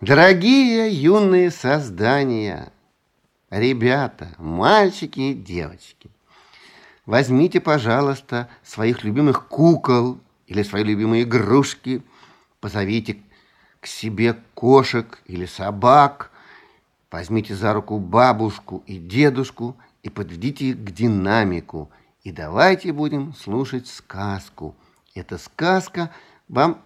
Дорогие юные создания, ребята, мальчики и девочки, возьмите, пожалуйста, своих любимых кукол или свои любимые игрушки, позовите к себе кошек или собак, возьмите за руку бабушку и дедушку и подведите их к динамику, и давайте будем слушать сказку. Эта сказка вам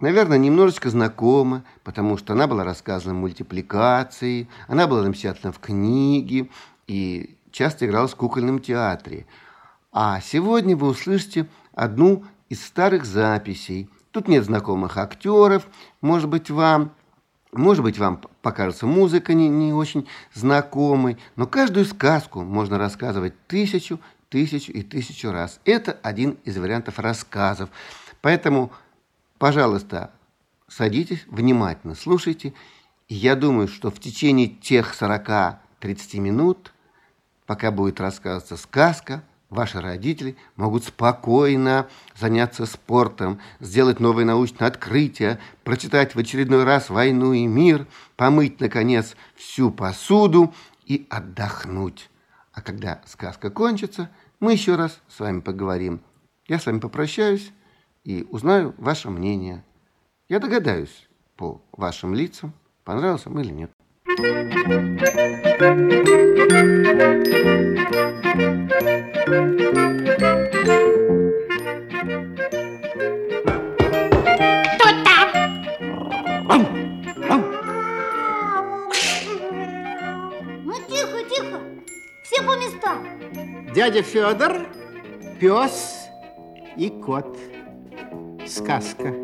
наверное, немножечко знакома, потому что она была рассказана в мультипликации, она была напечатана в книге и часто игралась в кукольном театре. А сегодня вы услышите одну из старых записей. Тут нет знакомых актеров, может быть, вам... Может быть, вам покажется музыка не, не очень знакомой, но каждую сказку можно рассказывать тысячу, тысячу и тысячу раз. Это один из вариантов рассказов. Поэтому Пожалуйста, садитесь, внимательно слушайте. Я думаю, что в течение тех 40-30 минут, пока будет рассказываться сказка, ваши родители могут спокойно заняться спортом, сделать новые научные открытия, прочитать в очередной раз «Войну и мир», помыть, наконец, всю посуду и отдохнуть. А когда сказка кончится, мы еще раз с вами поговорим. Я с вами попрощаюсь и узнаю ваше мнение. Я догадаюсь по вашим лицам, понравился вам или нет. Кто там? Ну тихо, тихо, все по местам. Дядя Федор, пес и кот. Сказка.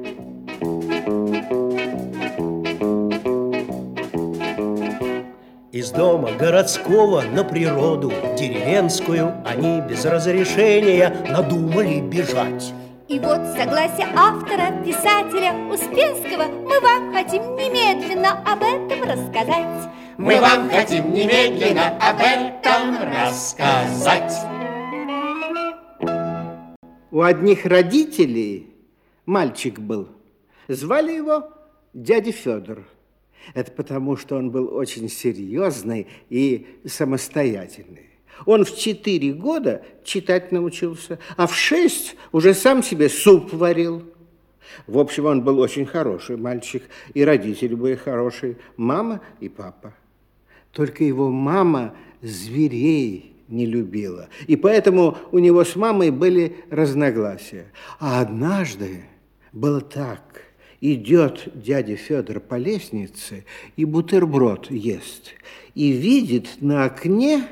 Из дома городского на природу деревенскую они без разрешения надумали бежать. И вот согласие автора, писателя Успенского мы вам хотим немедленно об этом рассказать. Мы вам хотим немедленно об этом рассказать. У одних родителей мальчик был. Звали его дядя Федор. Это потому, что он был очень серьезный и самостоятельный. Он в четыре года читать научился, а в шесть уже сам себе суп варил. В общем, он был очень хороший мальчик, и родители были хорошие, мама и папа. Только его мама зверей не любила, и поэтому у него с мамой были разногласия. А однажды было так. Идет дядя Федор по лестнице и бутерброд ест. И видит на окне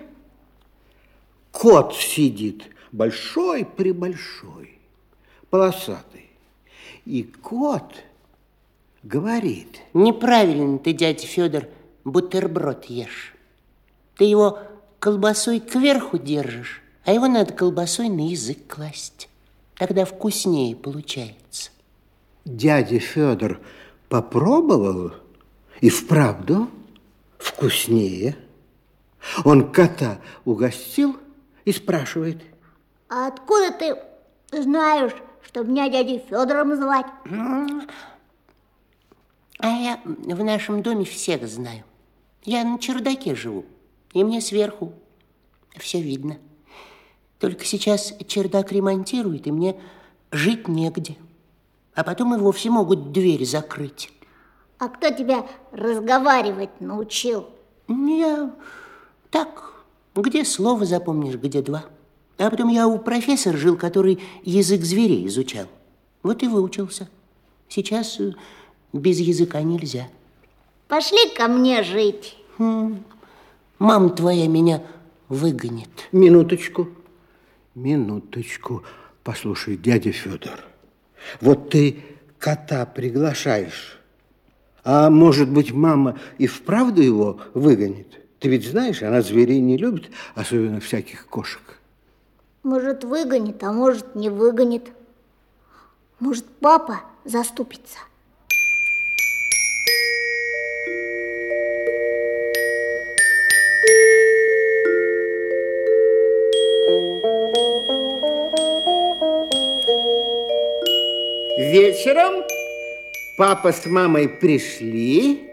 кот сидит, большой-пребольшой, полосатый. И кот говорит. Неправильно ты, дядя Федор, бутерброд ешь. Ты его колбасой кверху держишь, а его надо колбасой на язык класть. Тогда вкуснее получается дядя Федор попробовал, и вправду вкуснее. Он кота угостил и спрашивает. А откуда ты знаешь, что меня дядей Федором звать? А я в нашем доме всех знаю. Я на чердаке живу, и мне сверху все видно. Только сейчас чердак ремонтируют, и мне жить негде а потом и вовсе могут дверь закрыть. А кто тебя разговаривать научил? Я так, где слово запомнишь, где два. А потом я у профессора жил, который язык зверей изучал. Вот и выучился. Сейчас э, без языка нельзя. Пошли ко мне жить. Хм. Мама твоя меня выгонит. Минуточку, минуточку. Послушай, дядя Федор, вот ты кота приглашаешь, а может быть, мама и вправду его выгонит? Ты ведь знаешь, она зверей не любит, особенно всяких кошек. Может, выгонит, а может, не выгонит. Может, папа заступится. Вечером папа с мамой пришли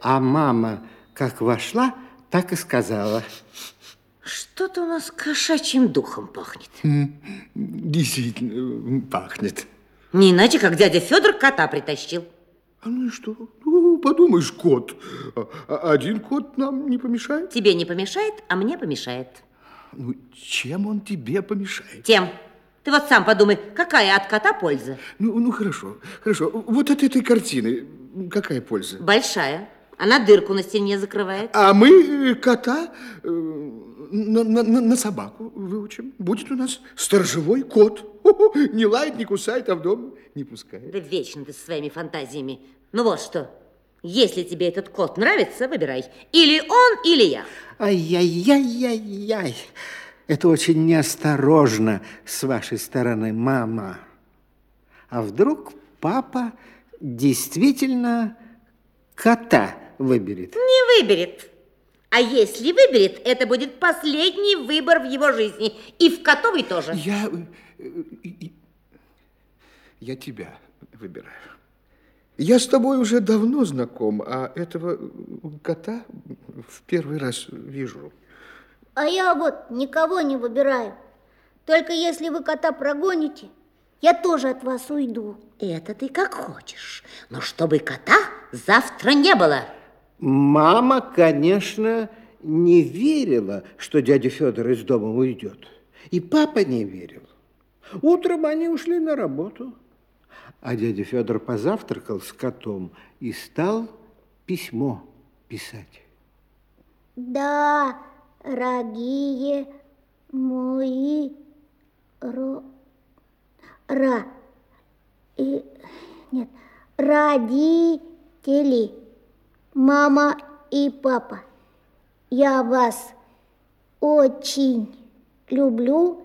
А мама, как вошла, так и сказала. Что-то у нас кошачьим духом пахнет. Действительно, пахнет. Не иначе, как дядя Федор кота притащил. А ну и что? Ну, подумаешь, кот. А- а Один кот нам не помешает? Тебе не помешает, а мне помешает. Ну, чем он тебе помешает? Тем. Ты вот сам подумай, какая от кота польза? Ну, ну хорошо, хорошо. Вот от этой картины какая польза? Большая. Она дырку на стене закрывает. А мы э, кота э, на, на- на- собаку выучим. Будет у нас сторожевой кот. Не лает, не кусает, а в дом не пускает. Да вечно ты со своими фантазиями. Ну вот что, если тебе этот кот нравится, выбирай. Или он, или я. Ай-яй-яй-яй-яй. Это очень неосторожно с вашей стороны, мама. А вдруг папа действительно кота выберет? Не выберет. А если выберет, это будет последний выбор в его жизни. И в котовой тоже. Я, э, я тебя выбираю. Я с тобой уже давно знаком, а этого кота в первый раз вижу. А я вот никого не выбираю. Только если вы кота прогоните, я тоже от вас уйду. Это ты как хочешь. Но чтобы кота завтра не было. Мама, конечно, не верила, что дядя Федор из дома уйдет. И папа не верил. Утром они ушли на работу. А дядя Федор позавтракал с котом и стал письмо писать. Да, дорогие мои ро... Ра... И... Нет, родители, мама и папа, я вас очень люблю,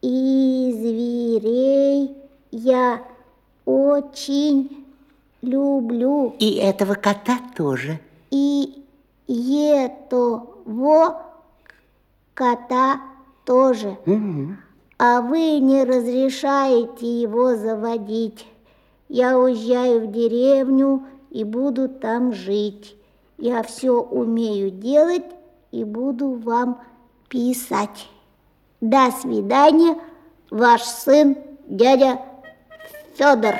и зверей я очень люблю. И этого кота тоже. И этого кота тоже. А вы не разрешаете его заводить. Я уезжаю в деревню и буду там жить. Я все умею делать и буду вам писать. До свидания, ваш сын, дядя Федор.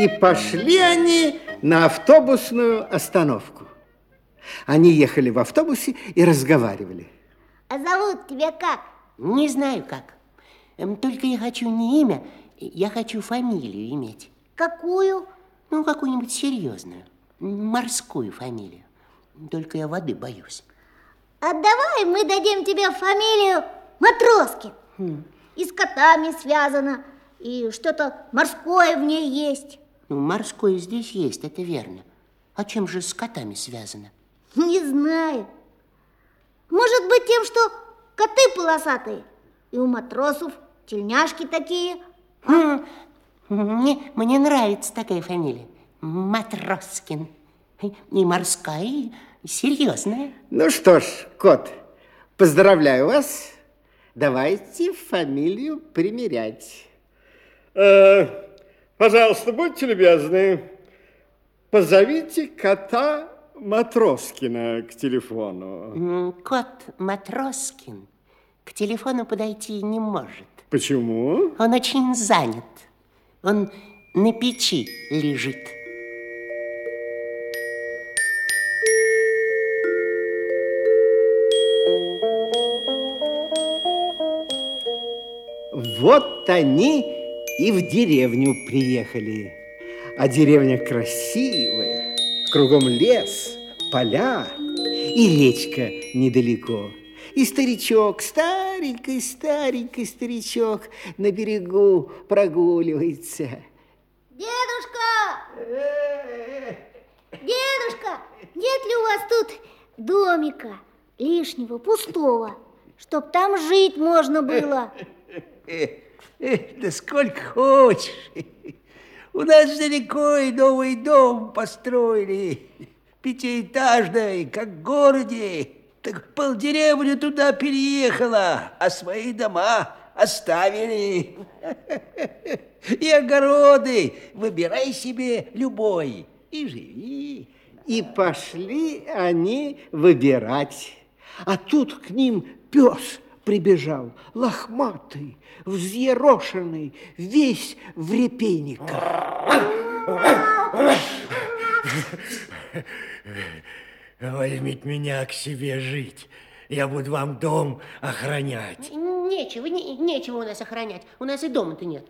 И пошли они на автобусную остановку. Они ехали в автобусе и разговаривали. А зовут тебя как? Не знаю как. Эм, Только я хочу не имя, я хочу фамилию иметь. Какую? Ну, какую-нибудь серьезную. Морскую фамилию. Только я воды боюсь. А давай мы дадим тебе фамилию Матроскин. И с котами связано, и что-то морское в ней есть. Ну, морское здесь есть, это верно. А чем же с котами связано? Не знаю. Может быть тем, что коты полосатые, и у матросов тельняшки такие. М, Мне, мне нравится такая фамилия. Матроскин. И морская, и серьезная. Ну что ж, кот, поздравляю вас. Давайте фамилию примерять. Э, пожалуйста, будьте любезны, позовите кота Матроскина к телефону. Кот Матроскин к телефону подойти не может. Почему? Он очень занят. Он на печи лежит. Вот они и в деревню приехали. А деревня красивая, кругом лес, поля и речка недалеко. И старичок, старенький-старенький старичок на берегу прогуливается. Дедушка! Дедушка, нет ли у вас тут домика лишнего, пустого, чтоб там жить можно было? Да сколько хочешь. У нас далеко и новый дом построили. Пятиэтажный, как в городе. Так полдеревни туда переехала, а свои дома оставили. И огороды выбирай себе любой и живи. И пошли они выбирать. А тут к ним пес прибежал, лохматый, взъерошенный, весь в репейниках. Возьмите меня к себе жить. Я буду вам дом охранять. Нечего, не, нечего у нас охранять. У нас и дома-то нет.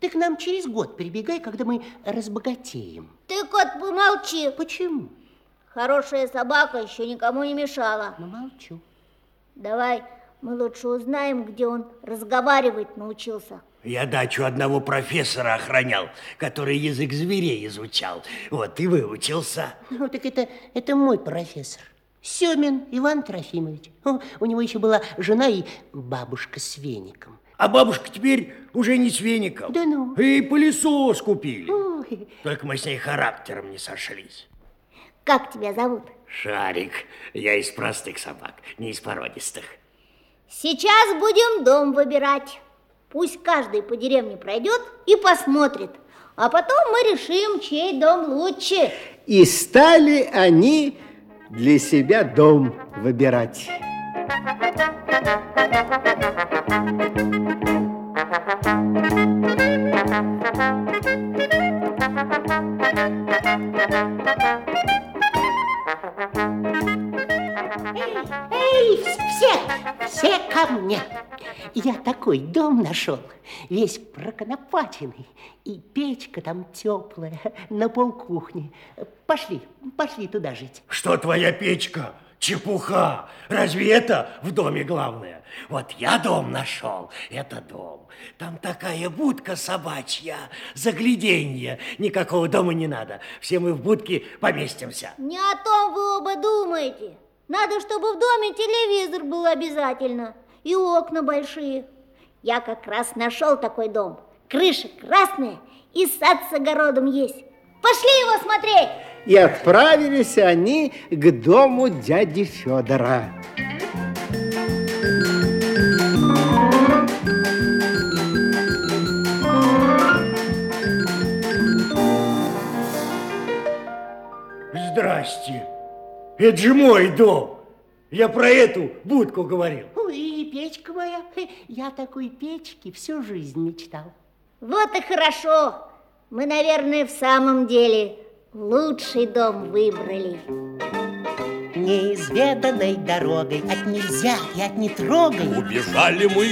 Ты к нам через год прибегай, когда мы разбогатеем. Ты, кот, помолчи. Почему? Хорошая собака еще никому не мешала. Ну, молчу. Давай мы лучше узнаем, где он разговаривать научился. Я дачу одного профессора охранял, который язык зверей изучал. Вот и выучился. Ну, так это, это мой профессор. Семин Иван Трофимович. О, у него еще была жена и бабушка с веником. А бабушка теперь уже не с веником. Да ну. И пылесос купили. Ой. Только мы с ней характером не сошлись. Как тебя зовут? Шарик. Я из простых собак, не из породистых. Сейчас будем дом выбирать. Пусть каждый по деревне пройдет и посмотрит. А потом мы решим, чей дом лучше. И стали они для себя дом выбирать. Я такой дом нашел, весь проконопаченный, и печка там теплая на полкухни. Пошли, пошли туда жить. Что твоя печка? Чепуха! Разве это в доме главное? Вот я дом нашел, это дом. Там такая будка собачья, загляденье. Никакого дома не надо. Все мы в будке поместимся. Не о том вы оба думаете. Надо, чтобы в доме телевизор был обязательно. И окна большие. Я как раз нашел такой дом. Крыша красная и сад с огородом есть. Пошли его смотреть! И отправились они к дому дяди Федора. Здрасте. Это же мой дом. Я про эту будку говорил. И печка моя. Я такой печки всю жизнь мечтал. Вот и хорошо. Мы, наверное, в самом деле лучший дом выбрали. Неизведанной дорогой от нельзя и от не трогай. Убежали мы,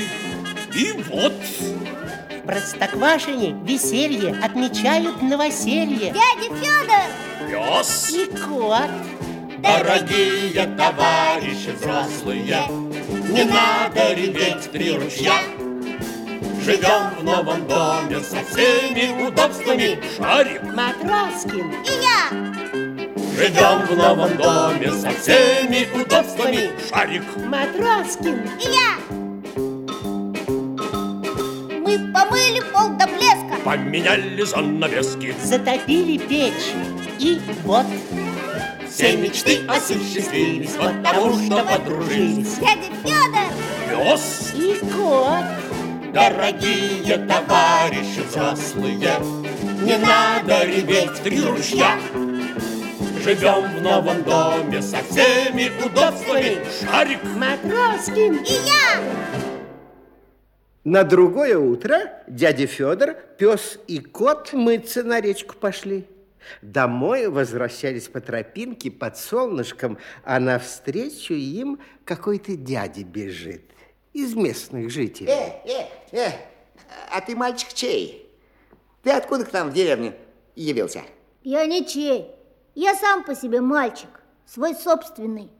и вот В Простоквашине веселье отмечают новоселье. Дядя Федор! пес. И кот. Дорогие товарищи взрослые, Не надо реветь три ручья. Живем в новом доме со всеми удобствами. Шарик. Матроскин. И я! Живем в новом доме со всеми удобствами. Шарик. Матроскин. И я! Мы помыли пол до блеска. Поменяли занавески. Затопили печь. И вот Все мечты осуществились, потому что подружились. Дядя Федор! Пес. и кот. Дорогие товарищи взрослые, Не надо реветь три ручья. Живем в новом доме со всеми удобствами. Шарик. Матроскин. И я! На другое утро дядя Федор, пес и кот мыться на речку пошли. Домой возвращались по тропинке под солнышком, а навстречу им какой-то дядя бежит из местных жителей. Э, э, э, а ты мальчик чей? Ты откуда к нам в деревню явился? Я ничей. Я сам по себе мальчик, свой собственный.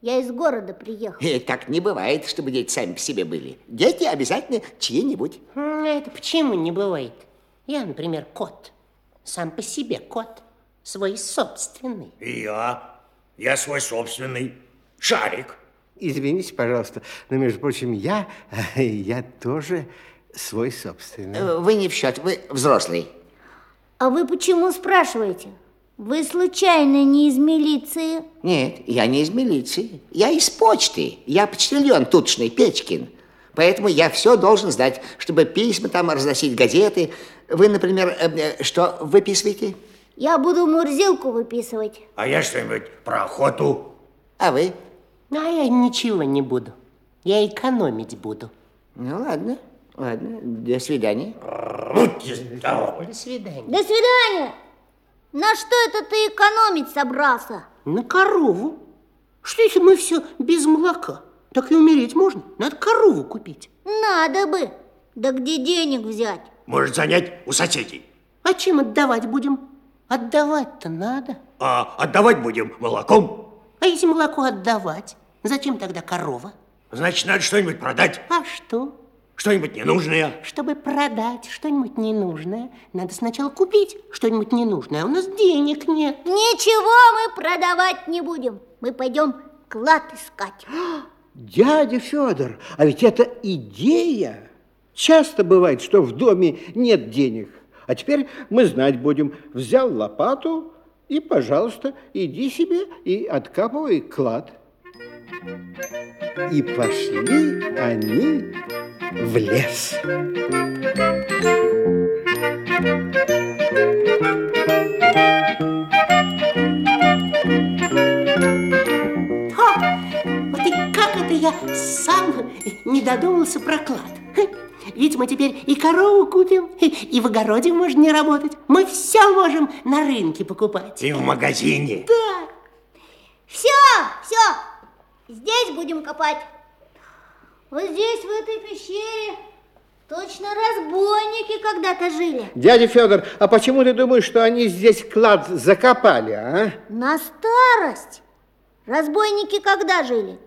Я из города приехал. Э, так не бывает, чтобы дети сами по себе были. Дети обязательно чьи-нибудь. Это почему не бывает? Я, например, кот. Сам по себе кот. Свой собственный. И я. Я свой собственный. Шарик. Извините, пожалуйста, но, между прочим, я, я тоже свой собственный. Э, Вы не в счет, вы взрослый. А вы почему спрашиваете? Вы случайно не из милиции? Нет, я не из милиции. Я из почты. Я почтальон тутшный, Печкин. Поэтому я все должен знать, чтобы письма там разносить, газеты. Вы, например, э, э, что выписываете? Я буду Мурзилку выписывать. А я что-нибудь про охоту. А вы? А я ничего не буду. Я экономить буду. Ну, ладно, ладно. До свидания. Будьте здоровы. До свидания. До свидания. На что это ты экономить собрался? На корову. Что если мы все без молока? Так и умереть можно. Надо корову купить. Надо бы. Да где денег взять? Может занять у соседей. А чем отдавать будем? Отдавать-то надо. А отдавать будем молоком. А если молоко отдавать, зачем тогда корова? Значит, надо что-нибудь продать. А что? Что-нибудь ненужное. Чтобы продать что-нибудь ненужное, надо сначала купить что-нибудь ненужное, а у нас денег нет. Ничего мы продавать не будем. Мы пойдем клад искать. Дядя Федор, а ведь это идея. Часто бывает, что в доме нет денег. А теперь мы знать будем. Взял лопату и, пожалуйста, иди себе и откапывай клад. И пошли они в лес. Ха! Я сам не додумался про клад? Ведь мы теперь и корову купим, и в огороде можно не работать. Мы все можем на рынке покупать. И в магазине. Да. Все, все. Здесь будем копать. Вот здесь, в этой пещере, точно разбойники когда-то жили. Дядя Федор, а почему ты думаешь, что они здесь клад закопали, а? На старость. Разбойники когда жили?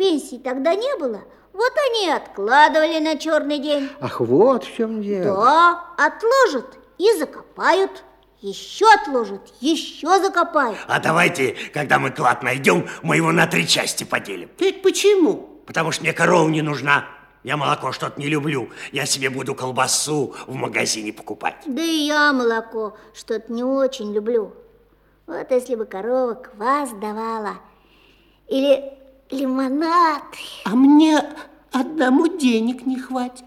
Пенсий тогда не было. Вот они и откладывали на черный день. Ах, вот в чем дело. Да, отложат и закопают. Еще отложат, еще закопают. А давайте, когда мы клад найдем, мы его на три части поделим. Это почему? Потому что мне корова не нужна. Я молоко что-то не люблю. Я себе буду колбасу в магазине покупать. Да и я молоко что-то не очень люблю. Вот если бы корова квас давала или лимонад. А мне одному денег не хватит.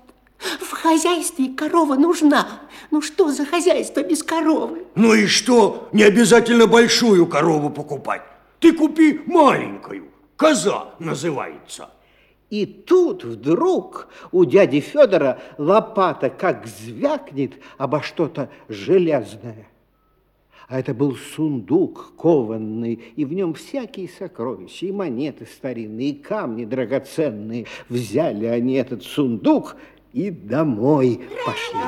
В хозяйстве корова нужна. Ну что за хозяйство без коровы? Ну и что? Не обязательно большую корову покупать. Ты купи маленькую. Коза называется. И тут вдруг у дяди Федора лопата как звякнет обо что-то железное. А это был сундук кованный, и в нем всякие сокровища, и монеты старинные, и камни драгоценные. Взяли они этот сундук и домой пошли.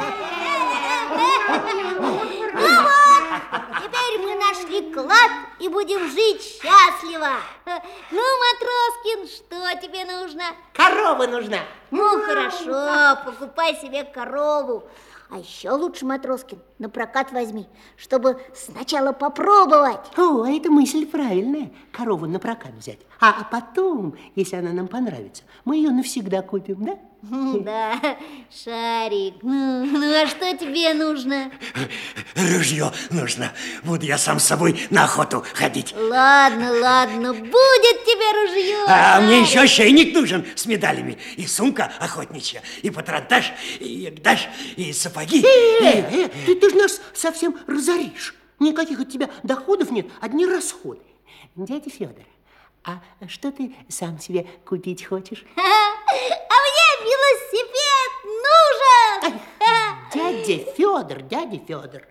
Ну вот, теперь мы нашли клад и будем жить счастливо. Ну, Матроскин, что тебе нужно? Корова нужна. Ну, хорошо, покупай себе корову. А еще лучше, Матроскин, на прокат возьми, чтобы сначала попробовать. О, а эта мысль правильная. Корову на прокат взять. А, а потом, если она нам понравится, мы ее навсегда купим, да? Да, Шарик, ну, ну а что тебе нужно? Ружье нужно. Буду я сам с собой на охоту ходить. Ладно, ладно, будет тебе ружье. А мне еще ошейник нужен с медалями. И сумка охотничья, и патронтаж, и ягдаш, и сапоги. Э, э, ты, ты же нас совсем разоришь. Никаких от тебя доходов нет, одни расходы. Дядя Федор, а что ты сам себе купить хочешь? Велосипед нужен. Дядя Федор, дядя Федор,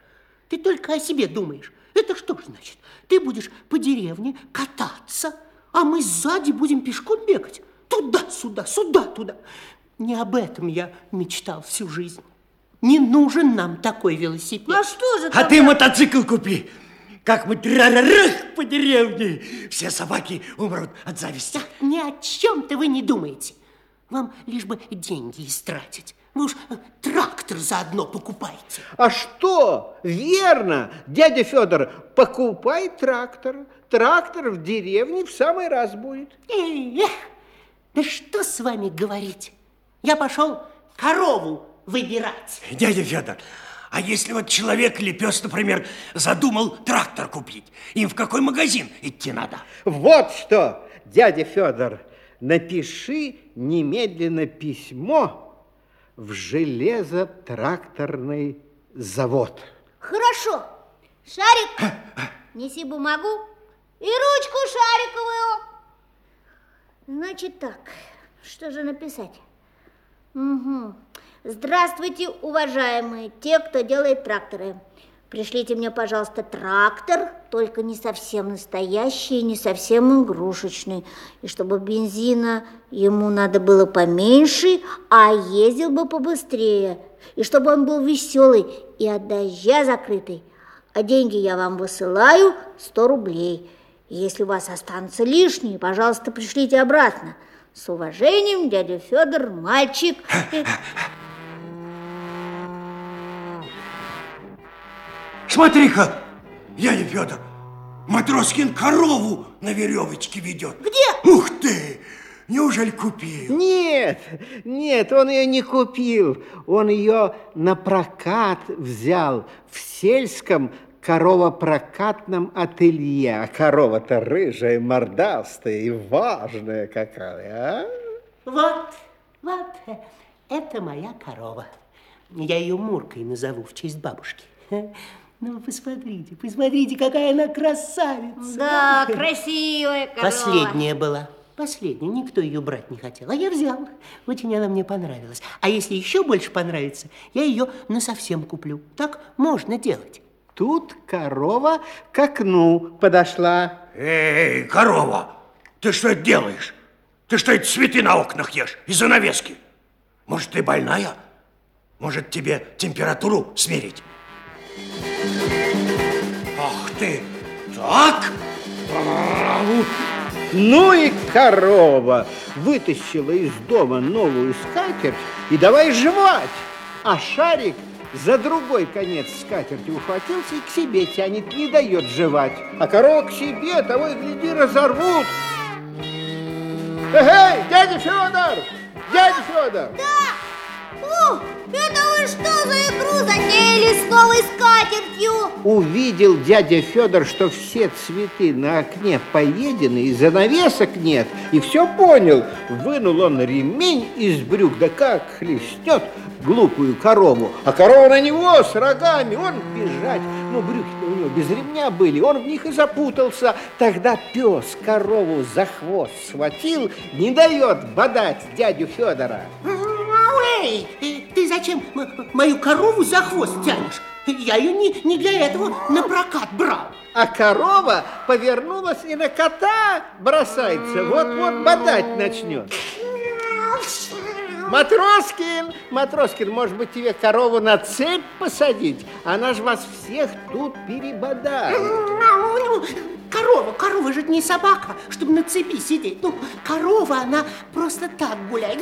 ты только о себе думаешь. Это что ж значит? Ты будешь по деревне кататься, а мы сзади будем пешком бегать. Туда-сюда, сюда-туда. Не об этом я мечтал всю жизнь. Не нужен нам такой велосипед. А что же А ты мотоцикл купи. Как мы трарарах по деревне. Все собаки умрут от зависти. Ни о чем-то вы не думаете. Вам лишь бы деньги истратить. Вы уж э, трактор заодно покупайте. А что? Верно, дядя Федор, покупай трактор. Трактор в деревне в самый раз будет. Эх, да что с вами говорить? Я пошел корову выбирать. Дядя Федор, а если вот человек или пес, например, задумал трактор купить, им в какой магазин идти надо? Вот что, дядя Федор, напиши немедленно письмо в железотракторный завод. Хорошо. Шарик, неси бумагу и ручку шариковую. Значит так, что же написать? Угу. Здравствуйте, уважаемые, те, кто делает тракторы. Пришлите мне, пожалуйста, трактор, только не совсем настоящий, не совсем игрушечный. И чтобы бензина ему надо было поменьше, а ездил бы побыстрее. И чтобы он был веселый и от дождя закрытый. А деньги я вам высылаю 100 рублей. Если у вас останутся лишние, пожалуйста, пришлите обратно. С уважением, дядя Федор, мальчик. Смотри-ка, дядя Федор, Матроскин корову на веревочке ведет. Где? Ух ты! Неужели купил? Нет, нет, он ее не купил. Он ее на прокат взял в сельском коровопрокатном ателье. А корова-то рыжая, мордастая и важная какая, а? Вот, вот, это моя корова. Я ее Муркой назову в честь бабушки. Ну, посмотрите, посмотрите, какая она красавица. Да, красивая корова. Последняя была. Последняя. Никто ее брать не хотел. А я взял. Очень она мне понравилась. А если еще больше понравится, я ее на совсем куплю. Так можно делать. Тут корова к окну подошла. Эй, корова, ты что это делаешь? Ты что это цветы на окнах ешь и занавески? Может, ты больная? Может, тебе температуру смерить? Ты, так? Ну и корова вытащила из дома новую скатерть и давай жевать. А шарик за другой конец скатерти ухватился и к себе тянет, не дает жевать. А корова к себе, того и гляди, разорвут. Эй, дядя Федор! Дядя Федор! Да! О, это вы что за игру затеяли с новой скатертью? Увидел дядя Федор, что все цветы на окне поедены, и занавесок нет, и все понял. Вынул он ремень из брюк, да как хлестнет глупую корову. А корова на него с рогами, он бежать. Ну, брюки-то у него без ремня были, он в них и запутался. Тогда пес корову за хвост схватил, не дает бодать дядю Федора. Эй, ты зачем мою корову за хвост тянешь? Я ее не, не для этого на прокат брал. А корова повернулась и на кота бросается. Вот-вот бодать начнет. Матроскин, Матроскин, может быть, тебе корову на цепь посадить? Она же вас всех тут перебодает. Корова, корова же не собака, чтобы на цепи сидеть. Ну, корова, она просто так гуляет.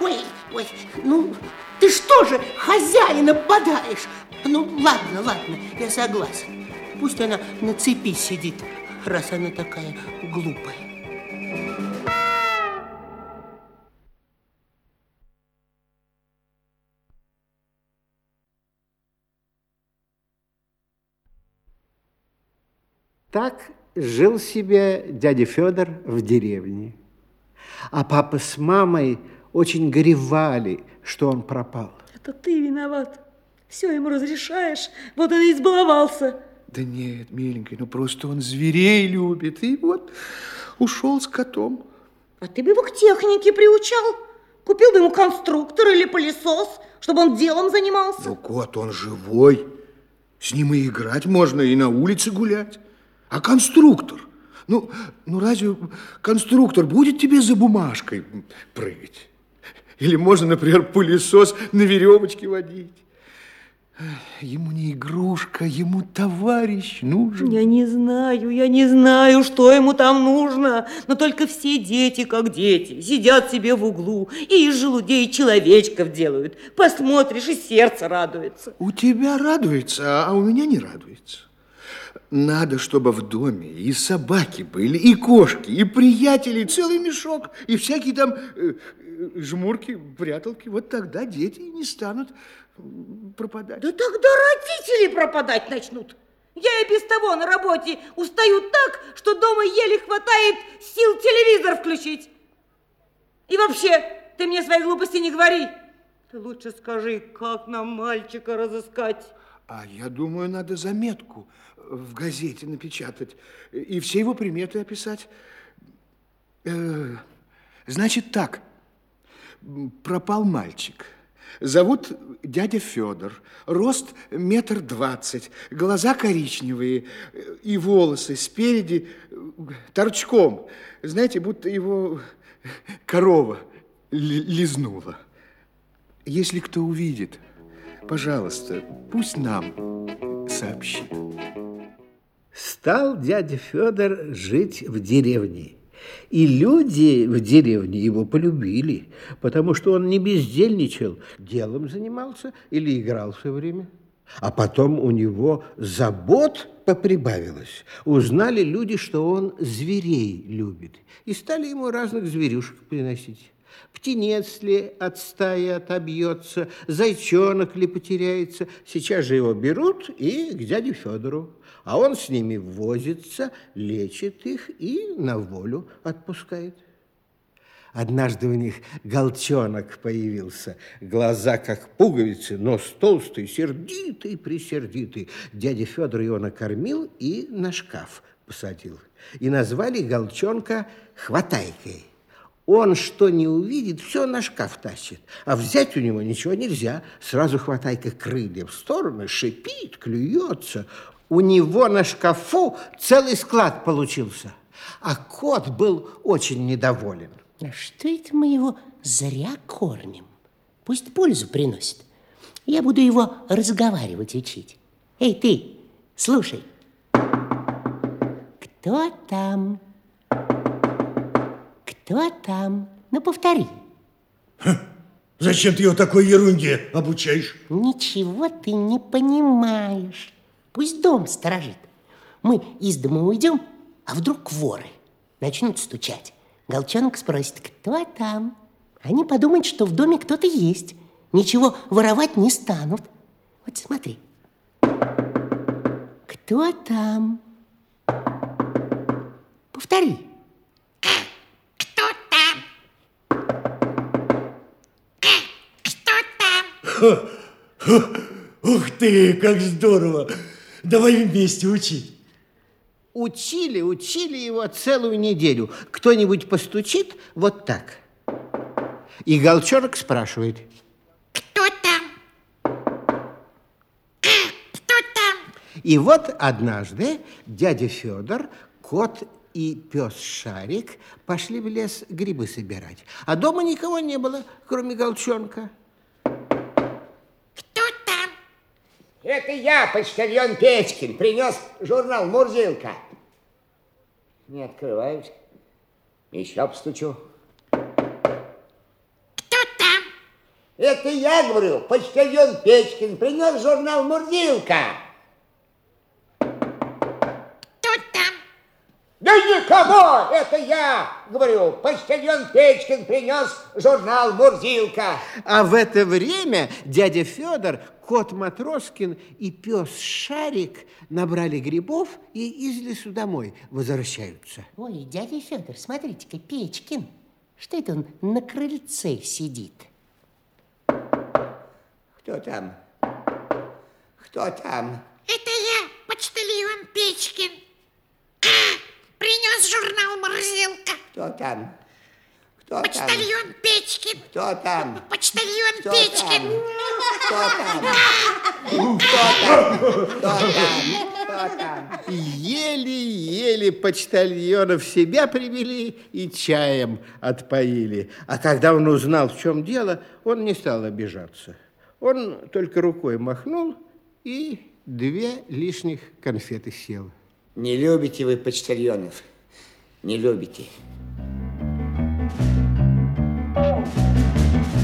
Ой, ой, ну, ты что же хозяина подаешь? Ну, ладно, ладно, я согласен. Пусть она на цепи сидит, раз она такая глупая. Так жил себе дядя Федор в деревне. А папа с мамой очень горевали, что он пропал. Это ты виноват. Все ему разрешаешь, вот он и избаловался. Да нет, миленький, ну просто он зверей любит. И вот ушел с котом. А ты бы его к технике приучал. Купил бы ему конструктор или пылесос, чтобы он делом занимался. Ну, кот, он живой. С ним и играть можно, и на улице гулять. А конструктор? Ну, ну разве конструктор будет тебе за бумажкой прыгать? Или можно, например, пылесос на веревочке водить? Ему не игрушка, ему товарищ нужен. Я не знаю, я не знаю, что ему там нужно. Но только все дети, как дети, сидят себе в углу и из желудей человечков делают. Посмотришь, и сердце радуется. У тебя радуется, а у меня не радуется. Надо, чтобы в доме и собаки были, и кошки, и приятели, и целый мешок, и всякие там э, жмурки, пряталки. Вот тогда дети не станут пропадать. Да тогда родители пропадать начнут. Я и без того на работе устаю так, что дома еле хватает сил телевизор включить. И вообще, ты мне свои глупости не говори. Ты лучше скажи, как нам мальчика разыскать. А я думаю, надо заметку в газете напечатать и все его приметы описать. Э, значит так, пропал мальчик. Зовут дядя Федор. Рост метр двадцать, глаза коричневые и волосы спереди торчком. Знаете, будто его корова лизнула. Если кто увидит, пожалуйста, пусть нам сообщит. Стал дядя Федор жить в деревне. И люди в деревне его полюбили, потому что он не бездельничал, делом занимался или играл все время. А потом у него забот поприбавилось. Узнали люди, что он зверей любит, и стали ему разных зверюшек приносить. Птенец ли от стаи отобьется, зайчонок ли потеряется. Сейчас же его берут и к дяде Федору. А он с ними возится, лечит их и на волю отпускает. Однажды у них голчонок появился. Глаза как пуговицы, нос толстый, сердитый, присердитый. Дядя Федор его накормил и на шкаф посадил. И назвали голчонка Хватайкой. Он что не увидит, все на шкаф тащит. А взять у него ничего нельзя. Сразу хватайка крылья в стороны, шипит, клюется. У него на шкафу целый склад получился. А кот был очень недоволен. А что это мы его зря кормим? Пусть пользу приносит. Я буду его разговаривать учить. Эй, ты, слушай. Кто там? Кто там? Ну, повтори. Ха, зачем ты его такой ерунде обучаешь? Ничего ты не понимаешь. Пусть дом сторожит. Мы из дома уйдем, а вдруг воры начнут стучать. Голчонок спросит, кто там? Они подумают, что в доме кто-то есть. Ничего воровать не станут. Вот смотри. Кто там? Повтори. Ух ты, как здорово! Давай вместе учить. Учили, учили его целую неделю. Кто-нибудь постучит вот так. И Голчонок спрашивает. Кто там? Кто там? И вот однажды дядя Федор, кот и пес Шарик пошли в лес грибы собирать. А дома никого не было, кроме Голчонка. Это я, почтальон Печкин, принес журнал «Мурзилка». Не открывают. Еще постучу. Кто там? Это я, говорю, почтальон Печкин, принес журнал «Мурзилка». Да никого! Это я, говорю, почтальон Печкин принес журнал «Мурзилка». А в это время дядя Федор, кот Матроскин и пес Шарик набрали грибов и из лесу домой возвращаются. Ой, дядя Федор, смотрите-ка, Печкин. Что это он на крыльце сидит? Кто там? Кто там? Это я, почтальон Печкин. Журнал «Морзилка». Кто там? Кто там? Почтальон Печкин. Кто там? Почтальон Кто Печкин. Кто там? Кто там? Кто там? Кто там? Еле-еле почтальона в себя привели и чаем отпоили. А когда он узнал, в чем дело, он не стал обижаться. Он только рукой махнул и две лишних конфеты съел. Не любите вы почтальонов. Не любите.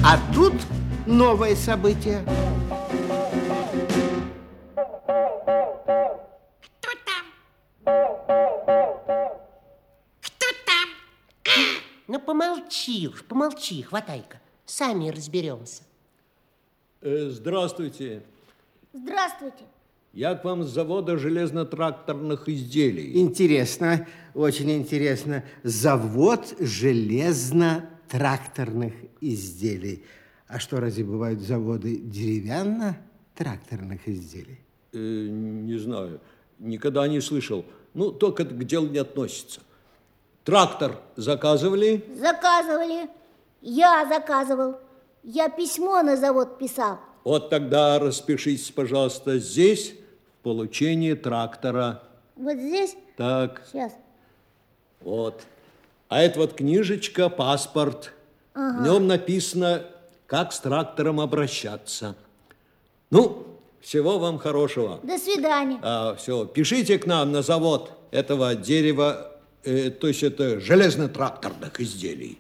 А тут новое событие. Кто там? Кто там? Ну, помолчи уж, помолчи, хватай-ка. Сами разберемся. Э, здравствуйте. Здравствуйте. Я к вам с завода железно-тракторных изделий. Интересно, очень интересно. Завод железно-тракторных изделий. А что, разве бывают заводы деревянно-тракторных изделий? Э, не знаю, никогда не слышал. Ну, только к делу не относится. Трактор заказывали? Заказывали. Я заказывал. Я письмо на завод писал. Вот тогда распишитесь, пожалуйста, здесь получении трактора. Вот здесь? Так. Сейчас. Вот. А это вот книжечка, паспорт. Ага. В нем написано, как с трактором обращаться. Ну, всего вам хорошего. До свидания. А, все, пишите к нам на завод этого дерева, э, то есть это железно-тракторных изделий.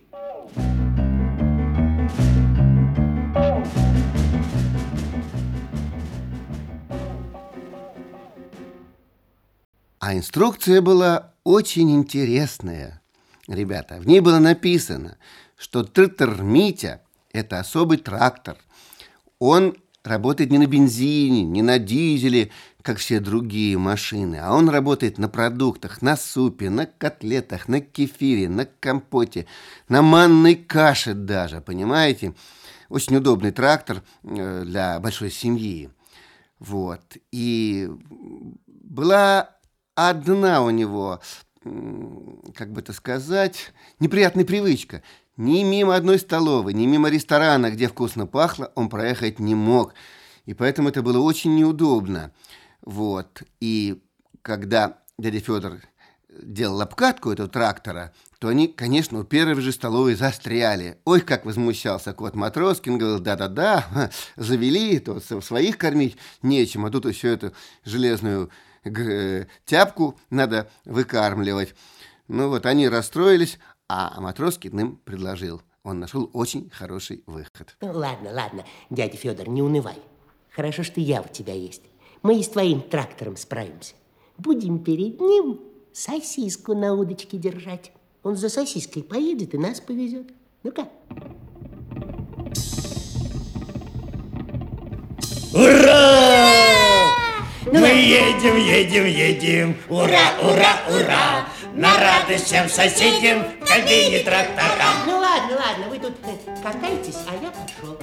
А инструкция была очень интересная. Ребята, в ней было написано, что трактор Митя – это особый трактор. Он работает не на бензине, не на дизеле, как все другие машины, а он работает на продуктах, на супе, на котлетах, на кефире, на компоте, на манной каше даже, понимаете? Очень удобный трактор э, для большой семьи. Вот. И была одна у него, как бы это сказать, неприятная привычка. Ни мимо одной столовой, ни мимо ресторана, где вкусно пахло, он проехать не мог. И поэтому это было очень неудобно. Вот. И когда дядя Федор делал обкатку этого трактора, то они, конечно, у первой же столовой застряли. Ой, как возмущался кот Матроскин, говорил, да-да-да, завели, то своих кормить нечем, а тут еще эту железную тяпку надо выкармливать. Ну вот они расстроились, а Матроскин им предложил. Он нашел очень хороший выход. Ну, ладно, ладно, дядя Федор, не унывай. Хорошо, что я у тебя есть. Мы и с твоим трактором справимся. Будем перед ним сосиску на удочке держать. Он за сосиской поедет и нас повезет. Ну-ка. Ура! Мы едем, едем, едем. Ура, ура, ура! На радость всем соседям в кабине трактора. Ну ладно, ладно, вы тут э, катайтесь, а я пошел.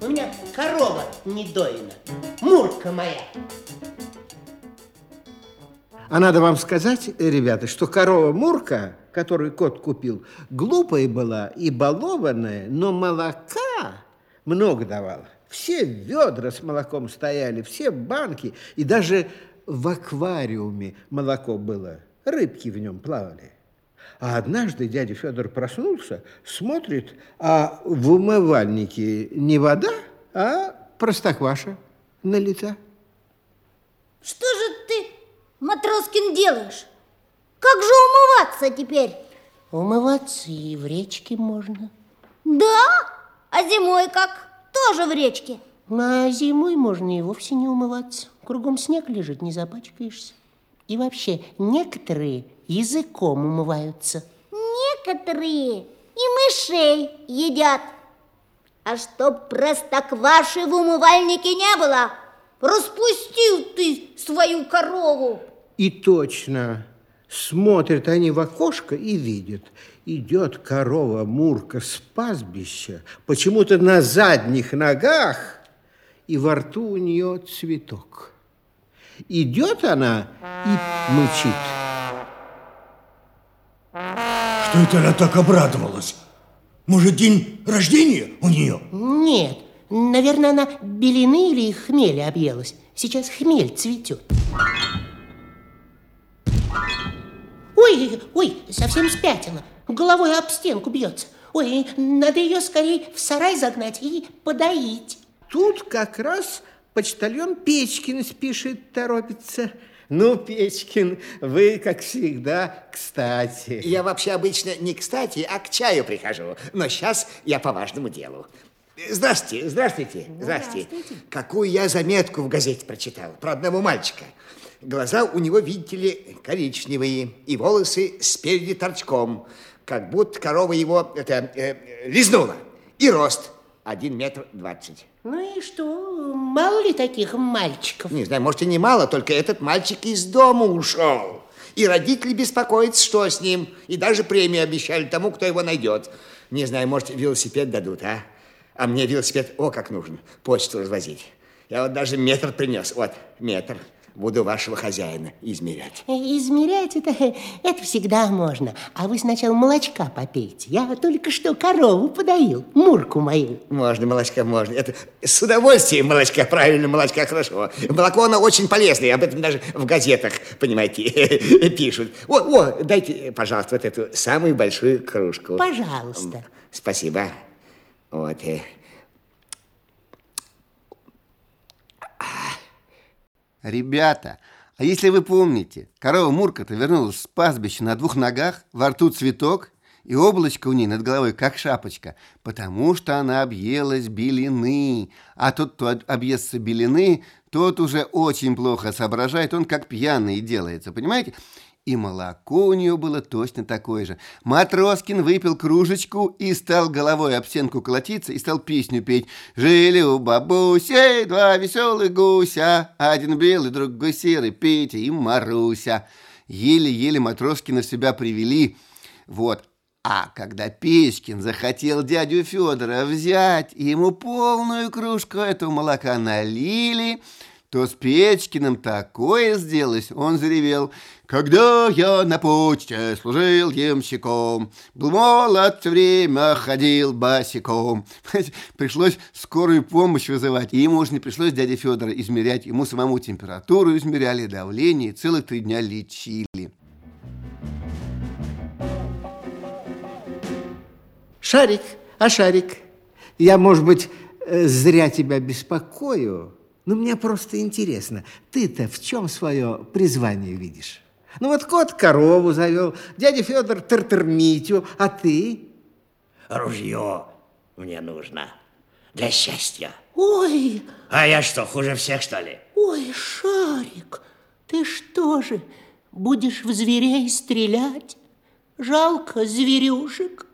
У меня корова не доина. Мурка моя. А надо вам сказать, ребята, что корова Мурка, которую кот купил, глупая была и балованная, но молока много давала. Все ведра с молоком стояли, все банки, и даже в аквариуме молоко было. Рыбки в нем плавали. А однажды дядя Федор проснулся, смотрит, а в умывальнике не вода, а простокваша налита. Что же ты, Матроскин, делаешь? Как же умываться теперь? Умываться и в речке можно. Да? А зимой как? Тоже в речке? А зимой можно и вовсе не умываться. Кругом снег лежит, не запачкаешься. И вообще, некоторые языком умываются. Некоторые и мышей едят. А чтоб простокваши в умывальнике не было, распустил ты свою корову. И точно, смотрят они в окошко и видят, идет корова Мурка с пастбища, почему-то на задних ногах, и во рту у нее цветок. Идет она и мычит. Что это она так обрадовалась? Может, день рождения у нее? Нет, наверное, она белины или хмеля объелась. Сейчас хмель цветет. Ой, ой, совсем спятила. Головой об стенку бьется. Ой, надо ее скорее в сарай загнать и подоить. Тут как раз почтальон Печкин спешит, торопится. Ну, Печкин, вы, как всегда, кстати. Я вообще обычно не кстати, а к чаю прихожу. Но сейчас я по важному делу. Здравствуйте, здравствуйте, Ну, здравствуйте. Какую я заметку в газете прочитал про одного мальчика. Глаза у него, видите ли, коричневые, и волосы спереди торчком, как будто корова его это, э, лизнула. И рост один метр двадцать. Ну и что, мало ли таких мальчиков? Не знаю, может и немало, только этот мальчик из дома ушел. И родители беспокоятся, что с ним. И даже премию обещали тому, кто его найдет. Не знаю, может, велосипед дадут, а? А мне велосипед, о, как нужен, почту развозить. Я вот даже метр принес, вот, метр. Буду вашего хозяина измерять. Измерять это, это всегда можно. А вы сначала молочка попейте. Я только что корову подоил, мурку мою. Можно, молочка, можно. Это с удовольствием молочка, правильно, молочка хорошо. Молоко, оно очень полезное, об этом даже в газетах, понимаете, пишут. О, о, дайте, пожалуйста, вот эту самую большую кружку. Пожалуйста. Спасибо. Вот. э. Ребята, а если вы помните, корова Мурка-то вернулась с пастбища на двух ногах, во рту цветок, и облачко у ней над головой как шапочка, потому что она объелась белины. А тот, кто объестся белины, тот уже очень плохо соображает, он как пьяный делается, понимаете? И молоко у нее было точно такое же. Матроскин выпил кружечку и стал головой об стенку колотиться и стал песню петь. Жили у бабуси два веселых гуся, один белый, другой серый, Петя и Маруся. Еле-еле Матроскина себя привели. Вот. А когда Печкин захотел дядю Федора взять, ему полную кружку этого молока налили, то с Печкиным такое сделалось, он заревел. Когда я на почте служил ямщиком, был молод, все время ходил босиком. Пришлось скорую помощь вызывать, и ему уже не пришлось дяде Федора измерять, ему самому температуру измеряли, давление, и целых три дня лечили. Шарик, а Шарик, я, может быть, э, зря тебя беспокою, но мне просто интересно, ты-то в чем свое призвание видишь? Ну вот кот корову завел, дядя Федор тыр-тыр-митю, а ты? Ружье мне нужно для счастья. Ой, А я что, хуже всех, что ли? ой, Шарик, ты что же, будешь в зверей стрелять? Жалко зверюшек.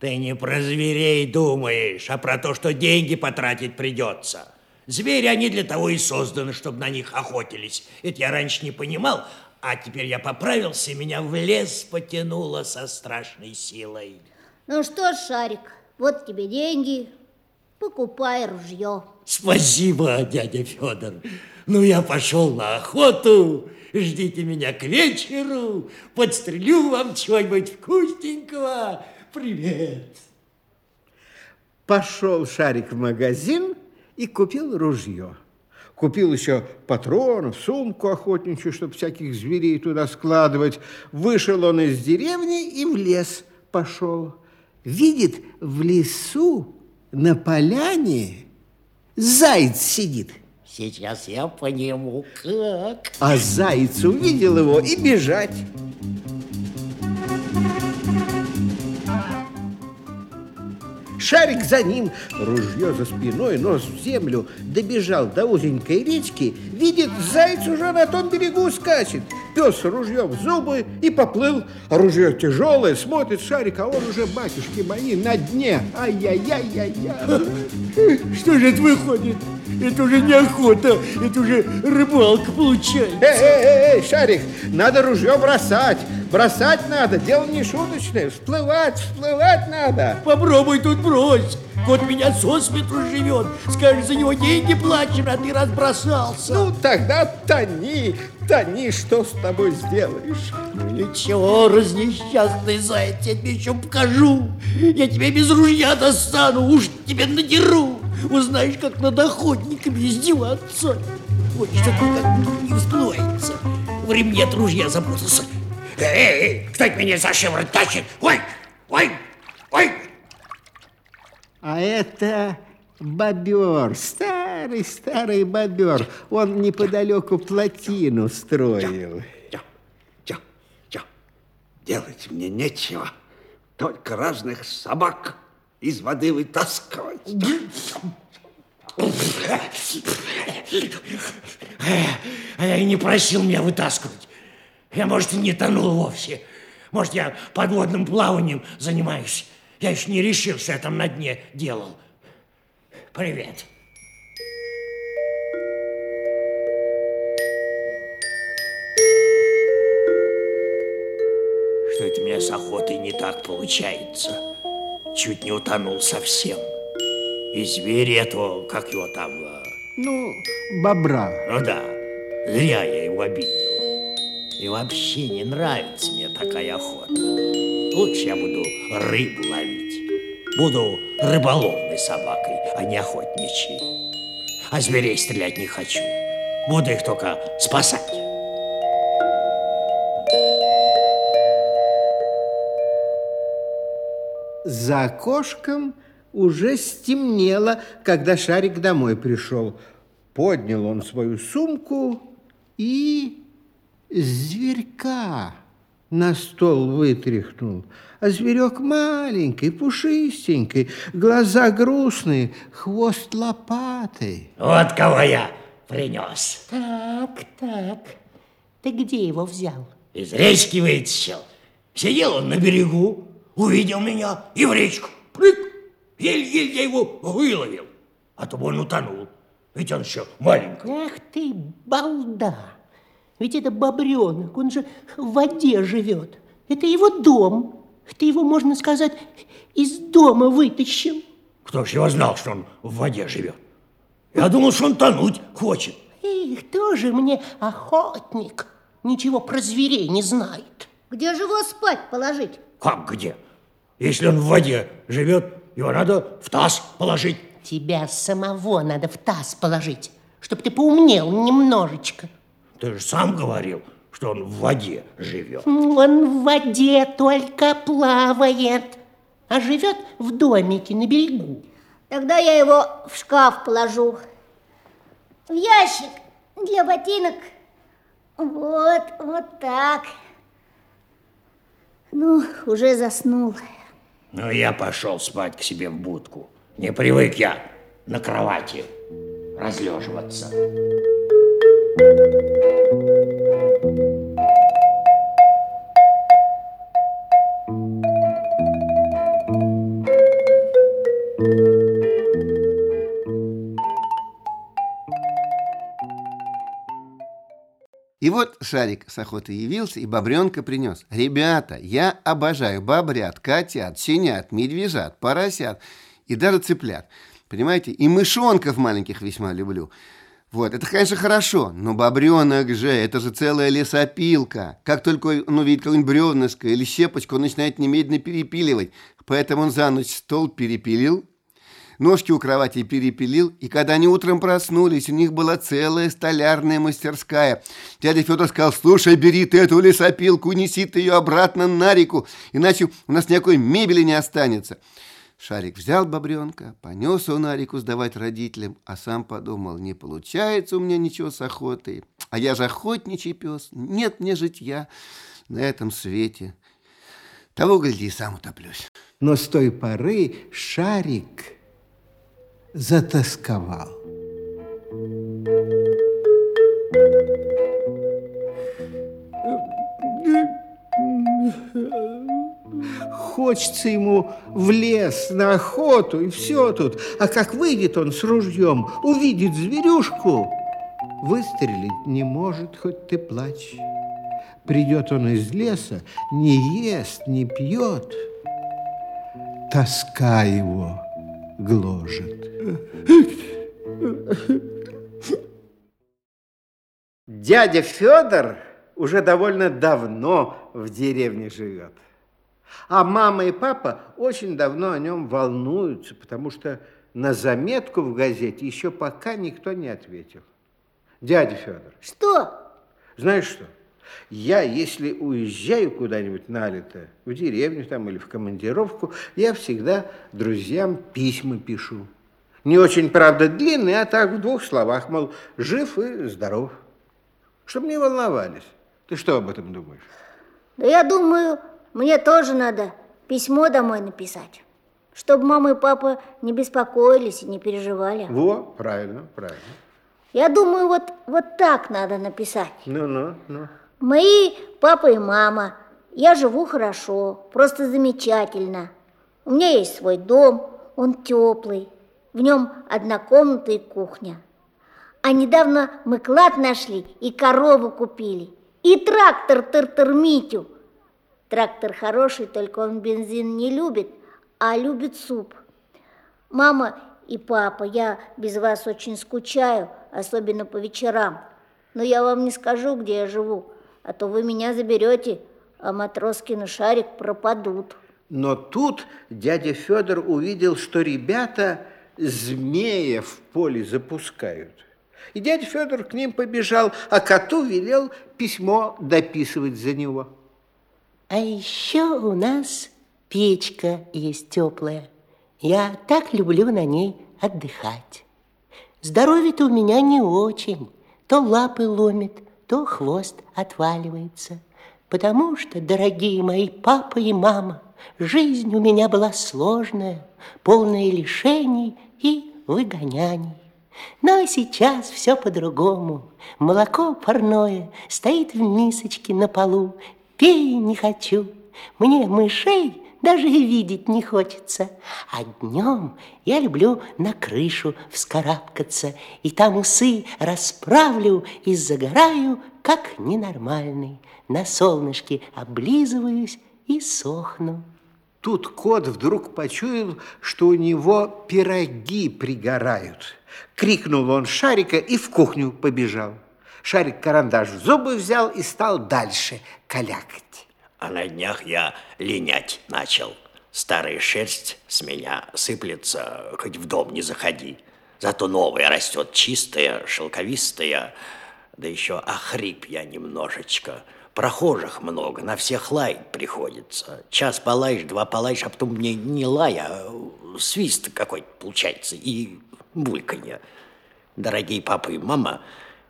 Ты не про зверей думаешь, а про то, что деньги потратить придется. Звери, они для того и созданы, чтобы на них охотились. Это я раньше не понимал, а теперь я поправился, меня в лес потянуло со страшной силой. Ну что ж, Шарик, вот тебе деньги, покупай ружье. Спасибо, дядя Федор. Ну, я пошел на охоту. Ждите меня к вечеру. Подстрелю вам чего-нибудь вкусненького. Привет. Пошел Шарик в магазин и купил ружье. Купил еще патронов, сумку охотничью, чтобы всяких зверей туда складывать. Вышел он из деревни и в лес пошел. Видит, в лесу на поляне заяц сидит. Сейчас я по нему как. А заяц увидел его и бежать. Шарик за ним, ружье за спиной, нос в землю, добежал до узенькой речки, видит, заяц уже на том берегу скачет. Пес ружье в зубы и поплыл. Ружье тяжелое, смотрит Шарик, а он уже, батюшки мои, на дне. Ай-яй-яй-яй-яй. Что же это выходит? Это уже не охота, это уже рыбалка получается. Эй, эй, эй, Шарик, надо ружье бросать. Бросать надо, дело не шуточное. Всплывать, всплывать надо. Попробуй тут брось. Кот меня со смету живет. Скажешь, за него деньги плачем, а ты разбросался. Ну, тогда тони, тони, что с тобой сделаешь? Ну ничего, разнесчастный заяц, я тебе еще покажу. Я тебя без ружья достану, уж тебе надеру. Узнаешь, как над охотниками издеваться. Вот что как не всплывается. В ремне от ружья запутался. Эй, эй, кто меня за шиворот тащит? Ой, ой, ой. А это бобер, старый-старый бобер. Он неподалеку плотину строил. Делать мне нечего, только разных собак из воды вытаскивать. А я и не просил меня вытаскивать. Я, может, и не тонул вовсе. Может, я подводным плаванием занимаюсь. Я еще не решил, что я там на дне делал. Привет. Что это у меня с охотой не так получается? Чуть не утонул совсем. И зверь этого, как его там... э, Ну, бобра. Ну да, зря я его обидел. И вообще не нравится мне такая охота. Лучше я буду рыбу ловить. Буду рыболовной собакой, а не охотничьей. А зверей стрелять не хочу. Буду их только спасать. За окошком уже стемнело, когда Шарик домой пришел. Поднял он свою сумку и зверька на стол вытряхнул. А зверек маленький, пушистенький, глаза грустные, хвост лопатой. Вот кого я принес. Так, так. Ты где его взял? Из речки вытащил. Сидел он на берегу, увидел меня и в речку. Прыг! Еле-еле я его выловил. А то бы он утонул. Ведь он еще маленький. Ах ты, балда! Ведь это бобренок, он же в воде живет. Это его дом. Ты его, можно сказать, из дома вытащил. Кто ж его знал, что он в воде живет? Я думал, что он тонуть хочет. Их тоже мне охотник. Ничего про зверей не знает. Где же его спать положить? Как где? Если он в воде живет, его надо в таз положить. Тебя самого надо в таз положить, чтобы ты поумнел немножечко. Ты же сам говорил, что он в воде живет. Он в воде только плавает, а живет в домике на берегу. Тогда я его в шкаф положу. В ящик для ботинок. Вот, вот так. Ну, уже заснул. Ну, я пошел спать к себе в будку. Не привык я на кровати разлеживаться. И вот Шарик с охоты явился и бобренка принес. Ребята, я обожаю бобрят, котят, щенят, медвежат, поросят и даже цыплят. Понимаете? И мышонков маленьких весьма люблю. Вот, это, конечно, хорошо, но бобренок же, это же целая лесопилка. Как только он увидит какое-нибудь бревнышко или щепочку, он начинает немедленно перепиливать. Поэтому он за ночь стол перепилил, ножки у кровати перепилил, и когда они утром проснулись, у них была целая столярная мастерская. Дядя Федор сказал, слушай, бери ты эту лесопилку, неси ты ее обратно на реку, иначе у нас никакой мебели не останется. Шарик взял бобренка, понес его на реку сдавать родителям, а сам подумал, не получается у меня ничего с охотой, а я же охотничий пес, нет мне житья на этом свете. Того, гляди, сам утоплюсь. Но с той поры Шарик затасковал. Хочется ему в лес, на охоту, и все тут. А как выйдет он с ружьем, увидит зверюшку, выстрелить не может, хоть ты плачь. Придет он из леса, не ест, не пьет. Тоска его гложет. Дядя Федор уже довольно давно в деревне живет. А мама и папа очень давно о нем волнуются, потому что на заметку в газете еще пока никто не ответил. Дядя Федор. Что? Знаешь что? Я, если уезжаю куда-нибудь на лето, в деревню там или в командировку, я всегда друзьям письма пишу. Не очень, правда, длинные, а так в двух словах, мол, жив и здоров. Чтобы не волновались. Ты что об этом думаешь? Да я думаю, мне тоже надо письмо домой написать, чтобы мама и папа не беспокоились и не переживали. Во, правильно, правильно. Я думаю, вот, вот так надо написать. Ну-ну, ну. Мои папа и мама, я живу хорошо, просто замечательно. У меня есть свой дом, он теплый. В нем одна комната и кухня. А недавно мы клад нашли и корову купили, и трактор Тыр-Тыр-Митю. Трактор хороший, только он бензин не любит, а любит суп. Мама и папа, я без вас очень скучаю, особенно по вечерам. Но я вам не скажу, где я живу, а то вы меня заберете, а Матроскин Шарик пропадут. Но тут дядя Федор увидел, что ребята змея в поле запускают. И дядя Федор к ним побежал, а коту велел письмо дописывать за него. А еще у нас печка есть теплая. Я так люблю на ней отдыхать. Здоровье-то у меня не очень. То лапы ломит, то хвост отваливается. Потому что, дорогие мои папа и мама, жизнь у меня была сложная, полная лишений и выгоняний. Но сейчас все по-другому. Молоко парное стоит в мисочке на полу. Пей не хочу, мне мышей даже и видеть не хочется. А днем я люблю на крышу вскарабкаться, и там усы расправлю и загораю, как ненормальный. На солнышке облизываюсь и сохну. Тут кот вдруг почуял, что у него пироги пригорают. Крикнул он Шарика и в кухню побежал. Шарик карандаш в зубы взял и стал дальше калякать. А на днях я линять начал. Старая шерсть с меня сыплется, хоть в дом не заходи. Зато новая растет чистая, шелковистая. Да еще охрип я немножечко. Прохожих много, на всех лаять приходится. Час полаешь, два полаешь, а потом мне не лай, а свист какой-то получается и бульканье. Дорогие папа и мама,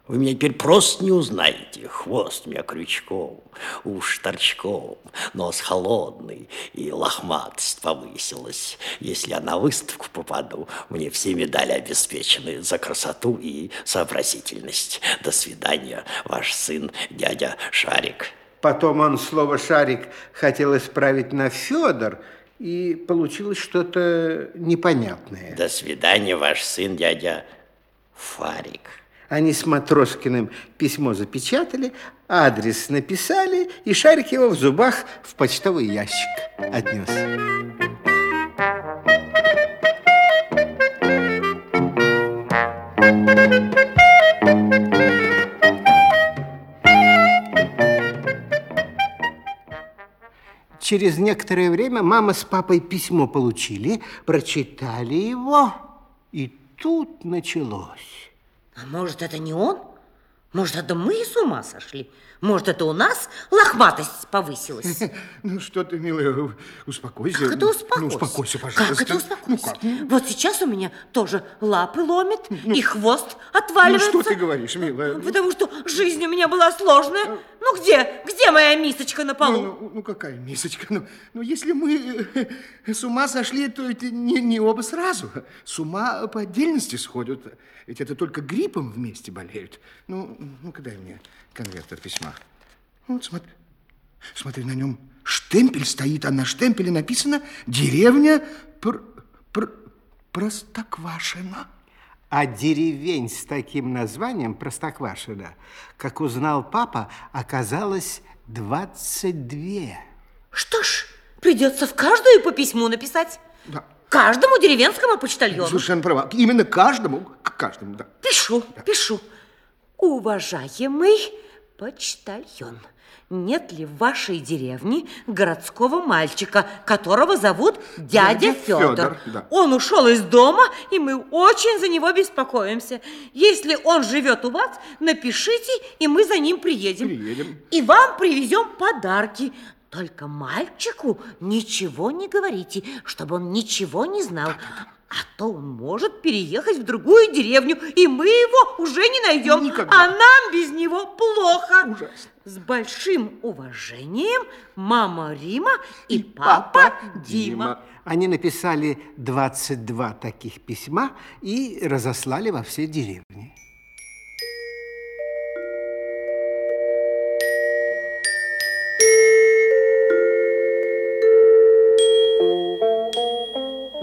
вы меня теперь просто не узнаете. Хвост у меня крючком, уж торчком, нос холодный, и лохматость повысилась. Если я на выставку попаду, мне все медали обеспечены за красоту и сообразительность. До свидания, ваш сын, дядя Шарик. Потом он слово «шарик» хотел исправить на Федор, и получилось что-то непонятное. До свидания, ваш сын, дядя Фарик. Они с Матроскиным письмо запечатали, адрес написали, и Шарик его в зубах в почтовый ящик отнес. Через некоторое время мама с папой письмо получили, прочитали его, и тут началось. А может, это не он? Может, это мы с ума сошли? Может, это у нас лохматость повысилась? Ну, что ты, милая, успокойся. Как это успокойся? Ну, успокойся, пожалуйста. Как это Ну, успокойся? как? Вот сейчас у меня тоже лапы ломит, и хвост отваливается. Ну, что ты говоришь, милая? Потому что жизнь у меня была сложная. Ну, где? Где моя мисочка на полу? Ну, ну, ну, какая мисочка? Ну, ну, если мы э, с ума сошли, то это не, не оба сразу. С ума по отдельности сходят. Ведь это только гриппом вместе болеют. Ну, ну-ка дай мне конверт от письма. Вот, смотри. Смотри, на нем штемпель стоит, а на штемпеле написано «Деревня Пр... Пр... Простоквашино». А деревень с таким названием Простоквашино, как узнал папа, оказалось 22. Что ж, придется в каждую по письму написать. Да. Каждому деревенскому почтальону. Совершенно права. Именно каждому, к каждому, да. Пишу, пишу. Уважаемый почтальон, нет ли в вашей деревне городского мальчика, которого зовут дядя, Дядя Федор? Фёдор, да. Он ушел из дома, и мы очень за него беспокоимся. Если он живет у вас, напишите, и мы за ним приедем. Приедем. И вам привезем подарки. Только мальчику ничего не говорите, чтобы он ничего не знал. А то он может переехать в другую деревню, и мы его уже не найдем. Никогда. А нам без него плохо. Ужасно. С большим уважением, мама Рима и, папа, Дима. Они написали 22 таких письма и разослали во все деревни.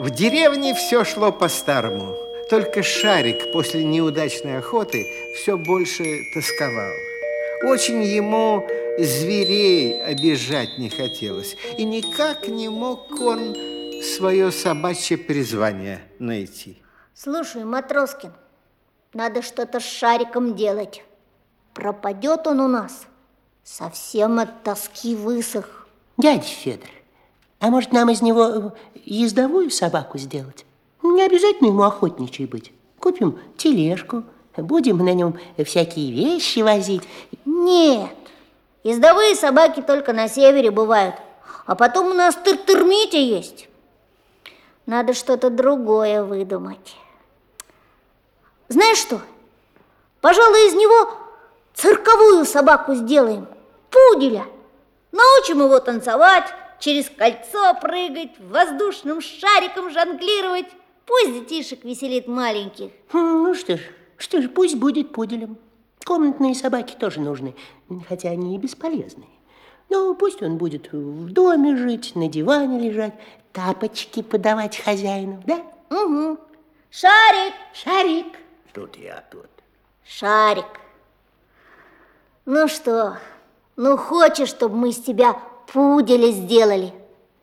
В деревне все шло по-старому. Только Шарик после неудачной охоты все больше тосковал. Очень ему зверей обижать не хотелось. И никак не мог он свое собачье призвание найти. Слушай, Матроскин, надо что-то с Шариком делать. Пропадет он у нас. Совсем от тоски высох. Дядя Федор, а может нам из него ездовую собаку сделать? Не обязательно ему охотничий быть. Купим тележку, будем на нем всякие вещи возить. Нет, ездовые собаки только на севере бывают. А потом у нас тыр-тыр есть. Надо что-то другое выдумать. Знаешь что? Пожалуй, из него цирковую собаку сделаем. Пуделя. Научим его танцевать, через кольцо прыгать, воздушным шариком жонглировать. Пусть детишек веселит маленьких. Хм, ну что ж, что ж, пусть будет пуделем. Комнатные собаки тоже нужны, хотя они и бесполезные. Ну, пусть он будет в доме жить, на диване лежать, тапочки подавать хозяину, да? Угу. Шарик! Шарик! Тут я, тут. Шарик. Ну что, ну хочешь, чтобы мы из тебя пуделя сделали?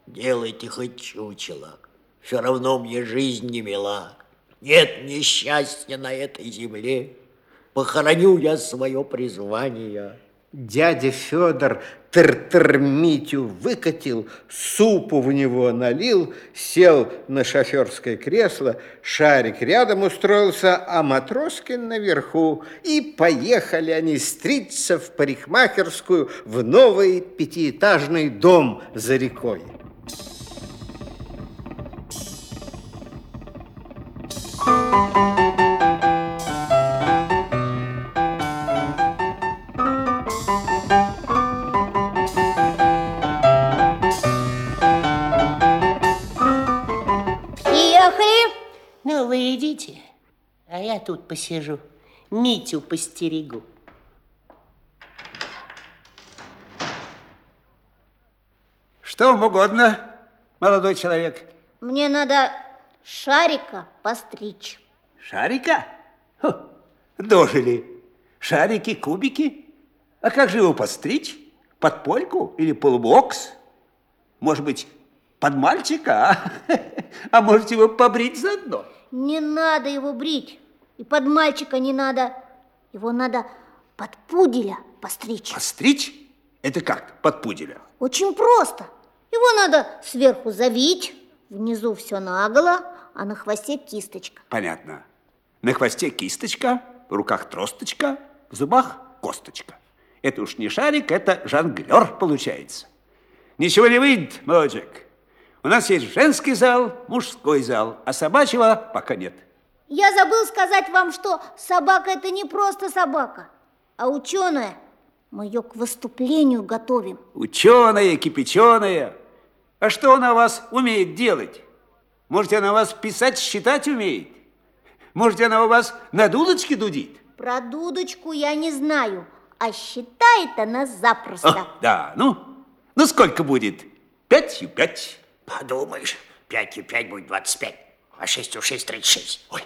Делайте хоть чучело. Все равно мне жизнь не мила. Нет несчастья на этой земле. Похороню я свое призвание. Дядя Федор тыр-тыр Митю выкатил, супу в него налил, сел на шоферское кресло, шарик рядом устроился, а Матроскин наверху. И поехали они стриться в парикмахерскую в новый пятиэтажный дом за рекой. Тут посижу, Митю постерегу. Что вам угодно, молодой человек? Мне надо шарика постричь. Шарика? Хо, дожили. Шарики, кубики? А как же его подстричь? Под польку или полубокс? Может быть, под мальчика, а? А может его побрить заодно? Не надо его брить. И под мальчика не надо. Его надо под пуделя постричь. Постричь? Это как под пуделя? Очень просто. Его надо сверху завить, внизу все наголо, а на хвосте кисточка. Понятно. На хвосте кисточка, в руках тросточка, в зубах косточка. Это уж не шарик, это жонглер получается. Ничего не выйдет, молодчик. У нас есть женский зал, мужской зал, а собачьего пока нет. Я забыл сказать вам, что собака это не просто собака, а ученая. Мы ее к выступлению готовим. Ученая, кипяченая. А что она у вас умеет делать? Может, она у вас писать, считать умеет? Может, она у вас на дудочке дудит? Про дудочку я не знаю, а считает она запросто. О, да, ну, ну сколько будет? Пятью пять. Подумаешь, 5 и 5 будет 25, а 6 у 6 36. Ой.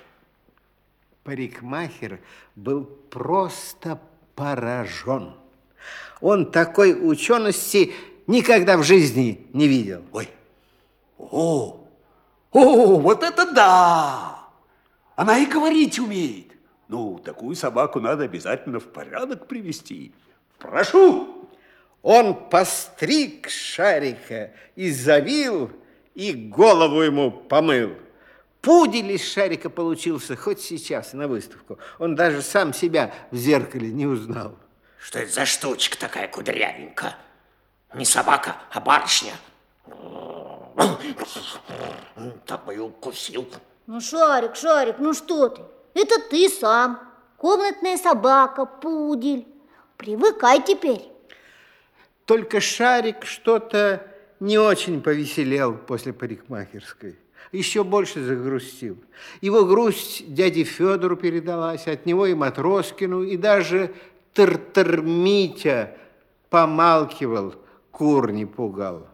Парикмахер был просто поражен. Он такой учености никогда в жизни не видел. Ой, о, о, вот это да! Она и говорить умеет. Ну, такую собаку надо обязательно в порядок привести. Прошу! Он постриг шарика и завил, и голову ему помыл. Пудель из шарика получился хоть сейчас на выставку. Он даже сам себя в зеркале не узнал. Что это за штучка такая кудрявенькая? Не собака, а барышня. Так бы и укусил. Ну, Шарик, Шарик, ну что ты? Это ты сам. Комнатная собака, пудель. Привыкай теперь. Только Шарик что-то не очень повеселел после парикмахерской. Еще больше загрустил. Его грусть дяде Федору передалась, от него и Матроскину, и даже Тыр-Тыр Митя помалкивал, кур не пугал.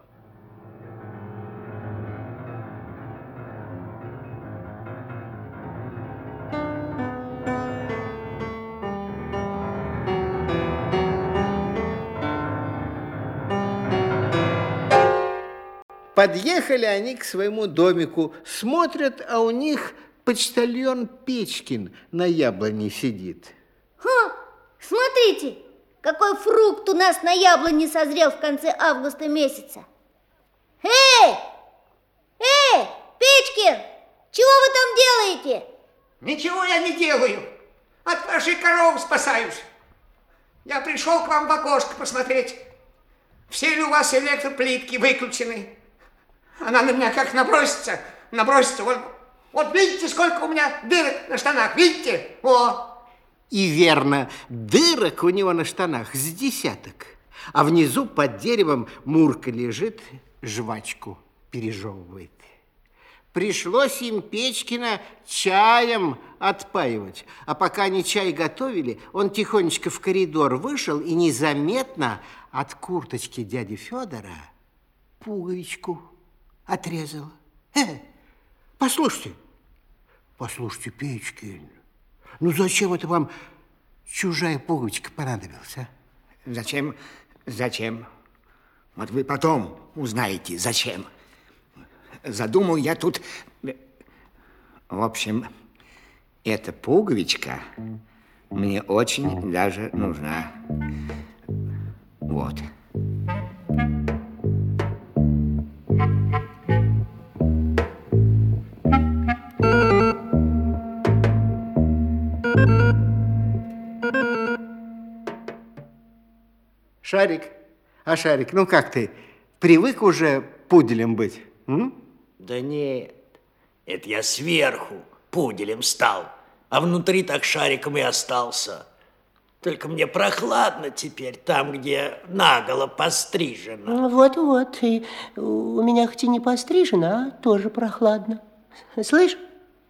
Подъехали они к своему домику, смотрят, а у них почтальон Печкин на яблоне сидит. Ха, смотрите, какой фрукт у нас на яблоне созрел в конце августа месяца. Эй! Эй, Печкин, чего вы там делаете? Ничего я не делаю. От вашей коровы спасаюсь. Я пришел к вам в окошко посмотреть, все ли у вас электроплитки выключены. Она на меня как набросится, набросится. Вот, вот видите, сколько у меня дырок на штанах, видите? О! И верно, дырок у него на штанах с десяток. А внизу под деревом Мурка лежит, жвачку пережевывает. Пришлось им Печкина чаем отпаивать. А пока они чай готовили, он тихонечко в коридор вышел и незаметно от курточки дяди Федора пуговичку отрезал. Э, послушайте, послушайте, Печкин, ну зачем это вам чужая пуговичка понадобилась, а? Зачем? Зачем? Вот вы потом узнаете, зачем. Задумал я тут... В общем, эта пуговичка мне очень даже нужна. Вот. Шарик, а Шарик, ну как ты, привык уже пуделем быть? М? Да нет, это я сверху пуделем стал, а внутри так шариком и остался. Только мне прохладно теперь там, где наголо пострижено. Вот-вот, и у меня хоть и не пострижено, а тоже прохладно. Слышь,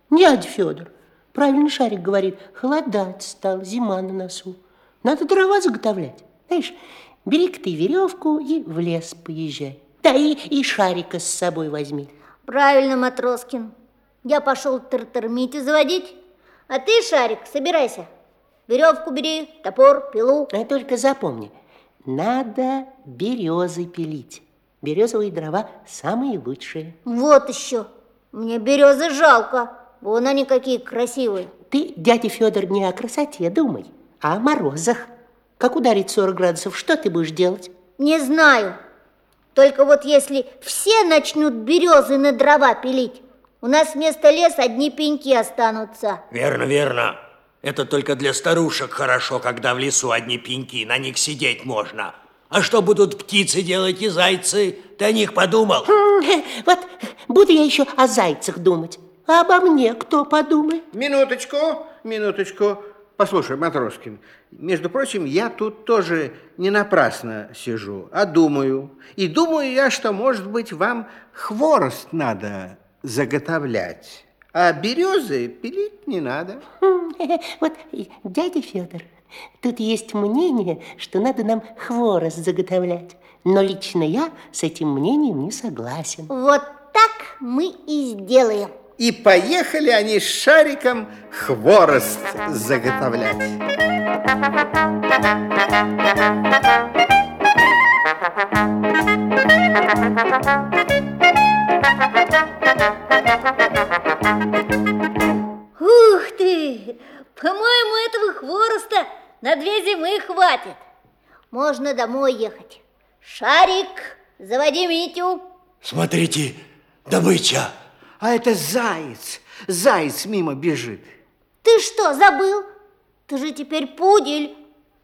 дядя Федор, правильно Шарик говорит, холодать стал, зима на носу. Надо дрова заготовлять. Знаешь, бери-ка ты веревку и в лес поезжай. Да и, и Шарика с собой возьми. Правильно, Матроскин. Я пошел тартармити заводить, а ты, Шарик, собирайся. Веревку бери, топор, пилу. А только запомни, надо березы пилить. Березовые дрова самые лучшие. Вот еще. Мне березы жалко. Вон они какие красивые. Ты, дядя Федор, не о красоте думай, а о морозах. Как ударить 40 градусов, что ты будешь делать? Не знаю. Только вот если все начнут березы на дрова пилить, у нас вместо леса одни пеньки останутся. Верно, верно. Это только для старушек хорошо, когда в лесу одни пеньки, на них сидеть можно. А что будут птицы делать и зайцы? Ты о них подумал? Вот буду я еще о зайцах думать. А обо мне кто подумает? Минуточку, минуточку. Послушай, Матроскин, между прочим, я тут тоже не напрасно сижу, а думаю. И думаю я, что, может быть, вам хворост надо заготовлять, а березы пилить не надо. Вот, дядя Федор, тут есть мнение, что надо нам хворост заготовлять. Но лично я с этим мнением не согласен. Вот так мы и сделаем. И поехали они с шариком хворост заготовлять. Ух ты! По-моему, этого хвороста на две зимы хватит. Можно домой ехать. Шарик, заводи Митю. Смотрите, добыча. А это заяц. Заяц мимо бежит. Ты что, забыл? Ты же теперь пудель.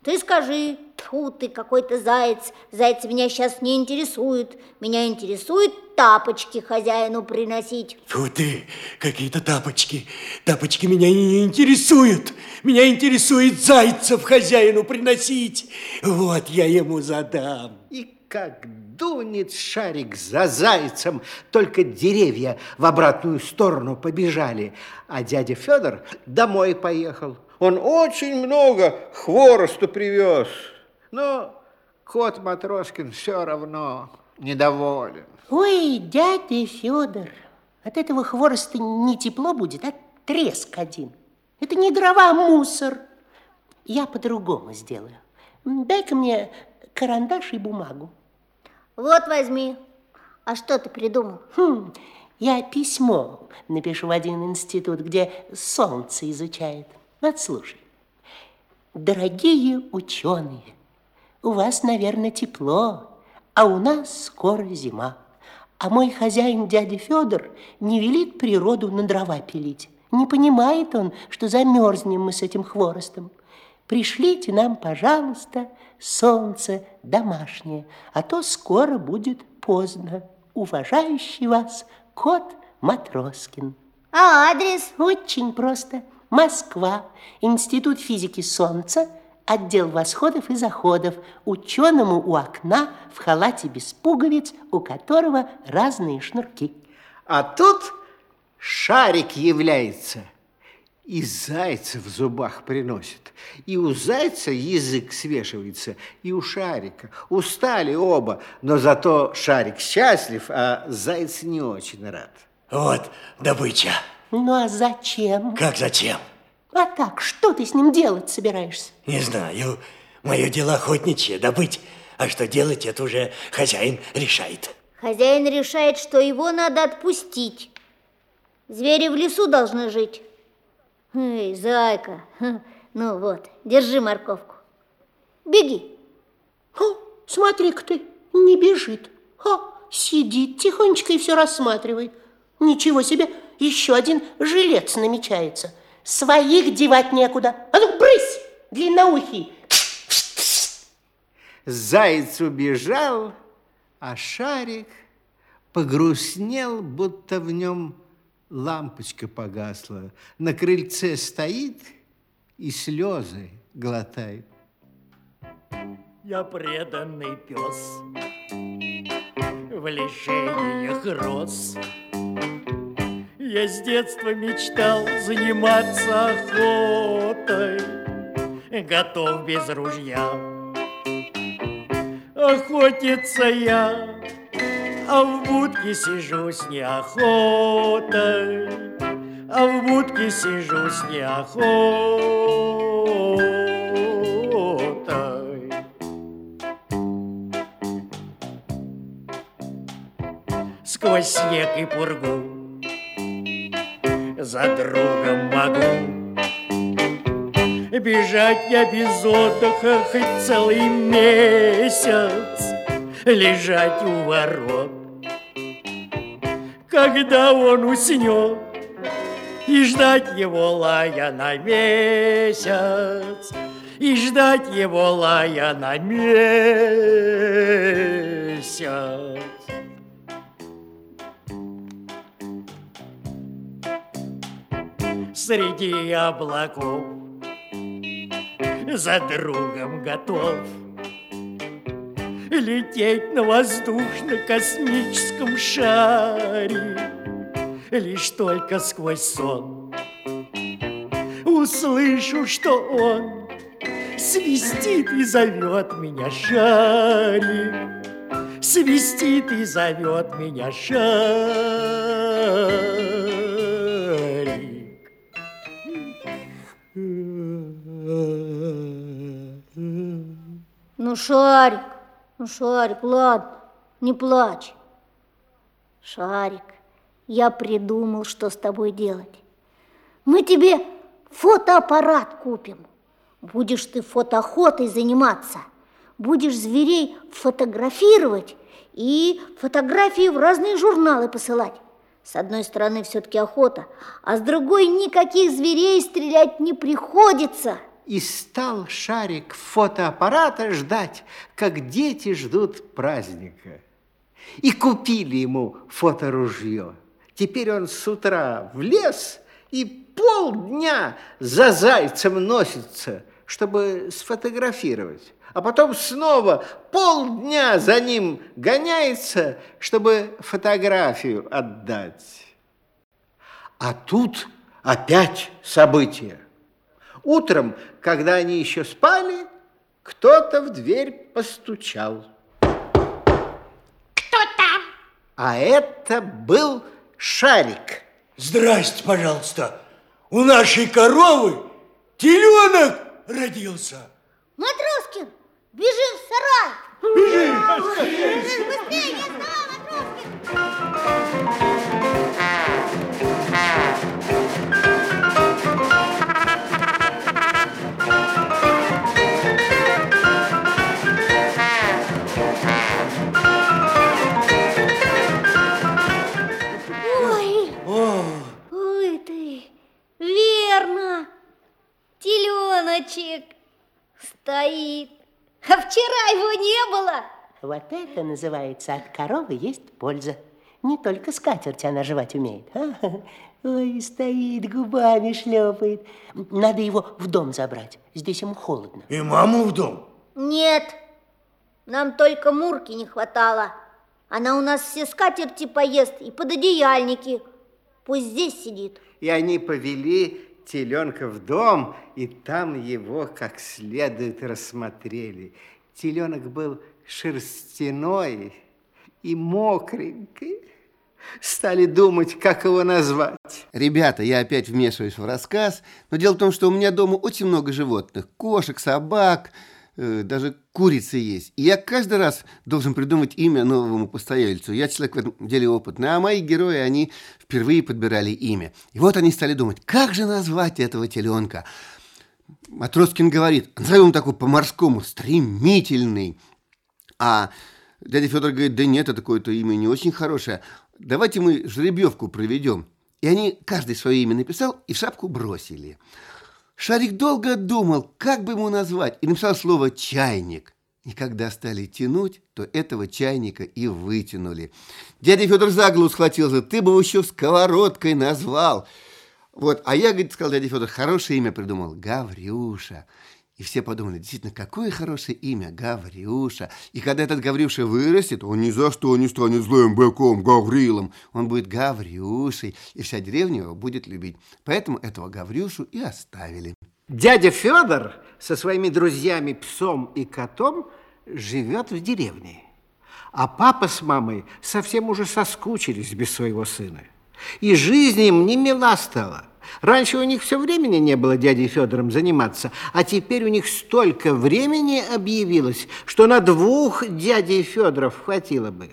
Ты скажи, Тьфу ты, какой-то заяц. Заяц меня сейчас не интересует. Меня интересует тапочки хозяину приносить. Фу ты, какие-то тапочки. Тапочки меня не интересуют. Меня интересует зайцев хозяину приносить. Вот я ему задам. И как дунет шарик за зайцем, только деревья в обратную сторону побежали. А дядя Федор домой поехал. Он очень много хворосту привез. Но кот Матроскин все равно недоволен. Ой, дядя Федор, от этого хвороста не тепло будет, а треск один. Это не дрова, а мусор. Я по-другому сделаю. Дай-ка мне карандаш и бумагу. Вот возьми. А что ты придумал? Хм, я письмо напишу в один институт, где солнце изучает. Вот слушай. Дорогие ученые, у вас, наверное, тепло, а у нас скоро зима. А мой хозяин, дядя Федор, не велит природу на дрова пилить. Не понимает он, что замерзнем мы с этим хворостом. Пришлите нам, пожалуйста, солнце домашнее, а то скоро будет поздно. Уважающий вас кот Матроскин. А адрес? Очень просто. Москва, Институт физики Солнца, отдел восходов и заходов, ученому у окна в халате без пуговиц, у которого разные шнурки. А тут шарик является и зайца в зубах приносит. И у зайца язык свешивается, и у шарика. Устали оба, но зато шарик счастлив, а заяц не очень рад. Вот добыча. Ну а зачем? Как зачем? А так, что ты с ним делать собираешься? Не знаю. Мое дело охотничье, добыть. А что делать, это уже хозяин решает. Хозяин решает, что его надо отпустить. Звери в лесу должны жить. Эй, зайка, ну вот, держи морковку. Беги. О, смотри-ка ты, не бежит. О, сидит тихонечко и все рассматривает. Ничего себе, еще один жилец намечается. Своих девать некуда. А ну, брысь, длинноухий. Заяц убежал, а шарик погрустнел, будто в нем лампочка погасла. На крыльце стоит и слезы глотает. Я преданный пес, в лишениях рос. Я с детства мечтал заниматься охотой, готов без ружья. Охотиться я, а в будке сижу с неохотой, а в будке сижу с неохотой. Сквозь снег и пургу за другом могу. Бежать я без отдыха хоть целый месяц Лежать у ворот Когда он уснет И ждать его лая на месяц И ждать его лая на месяц. Среди облаков За другом готов Лететь на воздушно-космическом шаре. Лишь только сквозь сон Услышу, что он Свистит и зовет меня шарик. Свистит и зовет меня шарик. Ну, Шарик, ну, Шарик, ладно, не плачь. Шарик, я придумал, что с тобой делать. Мы тебе фотоаппарат купим. Будешь ты фотоохотой заниматься. Будешь зверей фотографировать и фотографии в разные журналы посылать. С одной стороны, все-таки охота, а с другой никаких зверей стрелять не приходится. И стал шарик фотоаппарата ждать, как дети ждут праздника. И купили ему фоторужье. Теперь он с утра в лес и полдня за зайцем носится, чтобы сфотографировать. А потом снова полдня за ним гоняется, чтобы фотографию отдать. А тут опять события. Утром, когда они еще спали, кто-то в дверь постучал. Кто там? А это был Шарик. Здрасте, пожалуйста. У нашей коровы теленок родился. Матроскин, бежим в сарай. Бежим. Быстрее, я знала, Ой, Теленочек стоит. А вчера его не было. Вот это называется от коровы есть польза. Не только скатерть она жевать умеет. а? Ой, стоит, губами шлепает. Надо его в дом забрать. Здесь ему холодно. И маму в дом? Нет, нам только Мурки не хватало. Она у нас все скатерти поест и пододеяльники. Пусть здесь сидит. И они повели теленка в дом, и там его как следует рассмотрели. Теленок был шерстяной и мокренький. Стали думать, как его назвать. Ребята, я опять вмешиваюсь в рассказ, но дело в том, что у меня дома очень много животных. Кошек, собак, э, даже курицы есть. И я каждый раз должен придумать имя новому постояльцу. Я человек в этом деле опытный, а мои герои, они впервые подбирали имя. И вот они стали думать, как же назвать этого теленка? Матроскин говорит, назовем такой по-морскому, стремительный. А дядя Федор говорит, да нет, это какое-то имя не очень хорошее. Давайте мы жеребьевку проведем. И они, каждый свое имя написал и в шапку бросили. Шарик долго думал, как бы ему назвать, и написал слово «чайник». И когда стали тянуть, то этого чайника и вытянули. Дядя Федор за голову схватился, ты бы его еще сковородкой назвал. Вот, а я, говорит, сказал дядя Федор, хорошее имя придумал, Гаврюша. И все подумали, действительно, какое хорошее имя, Гаврюша. И когда этот Гаврюша вырастет, он ни за что не станет злым быком, Гаврилом. Он будет Гаврюшей, и вся деревня его будет любить. Поэтому этого Гаврюшу и оставили. Дядя Федор со своими друзьями, псом и котом, живет в деревне. А папа с мамой совсем уже соскучились без своего сына. И жизнь им не мила стала. Раньше у них все времени не было дядей Федором заниматься, а теперь у них столько времени объявилось, что на двух дядей Федоров хватило бы.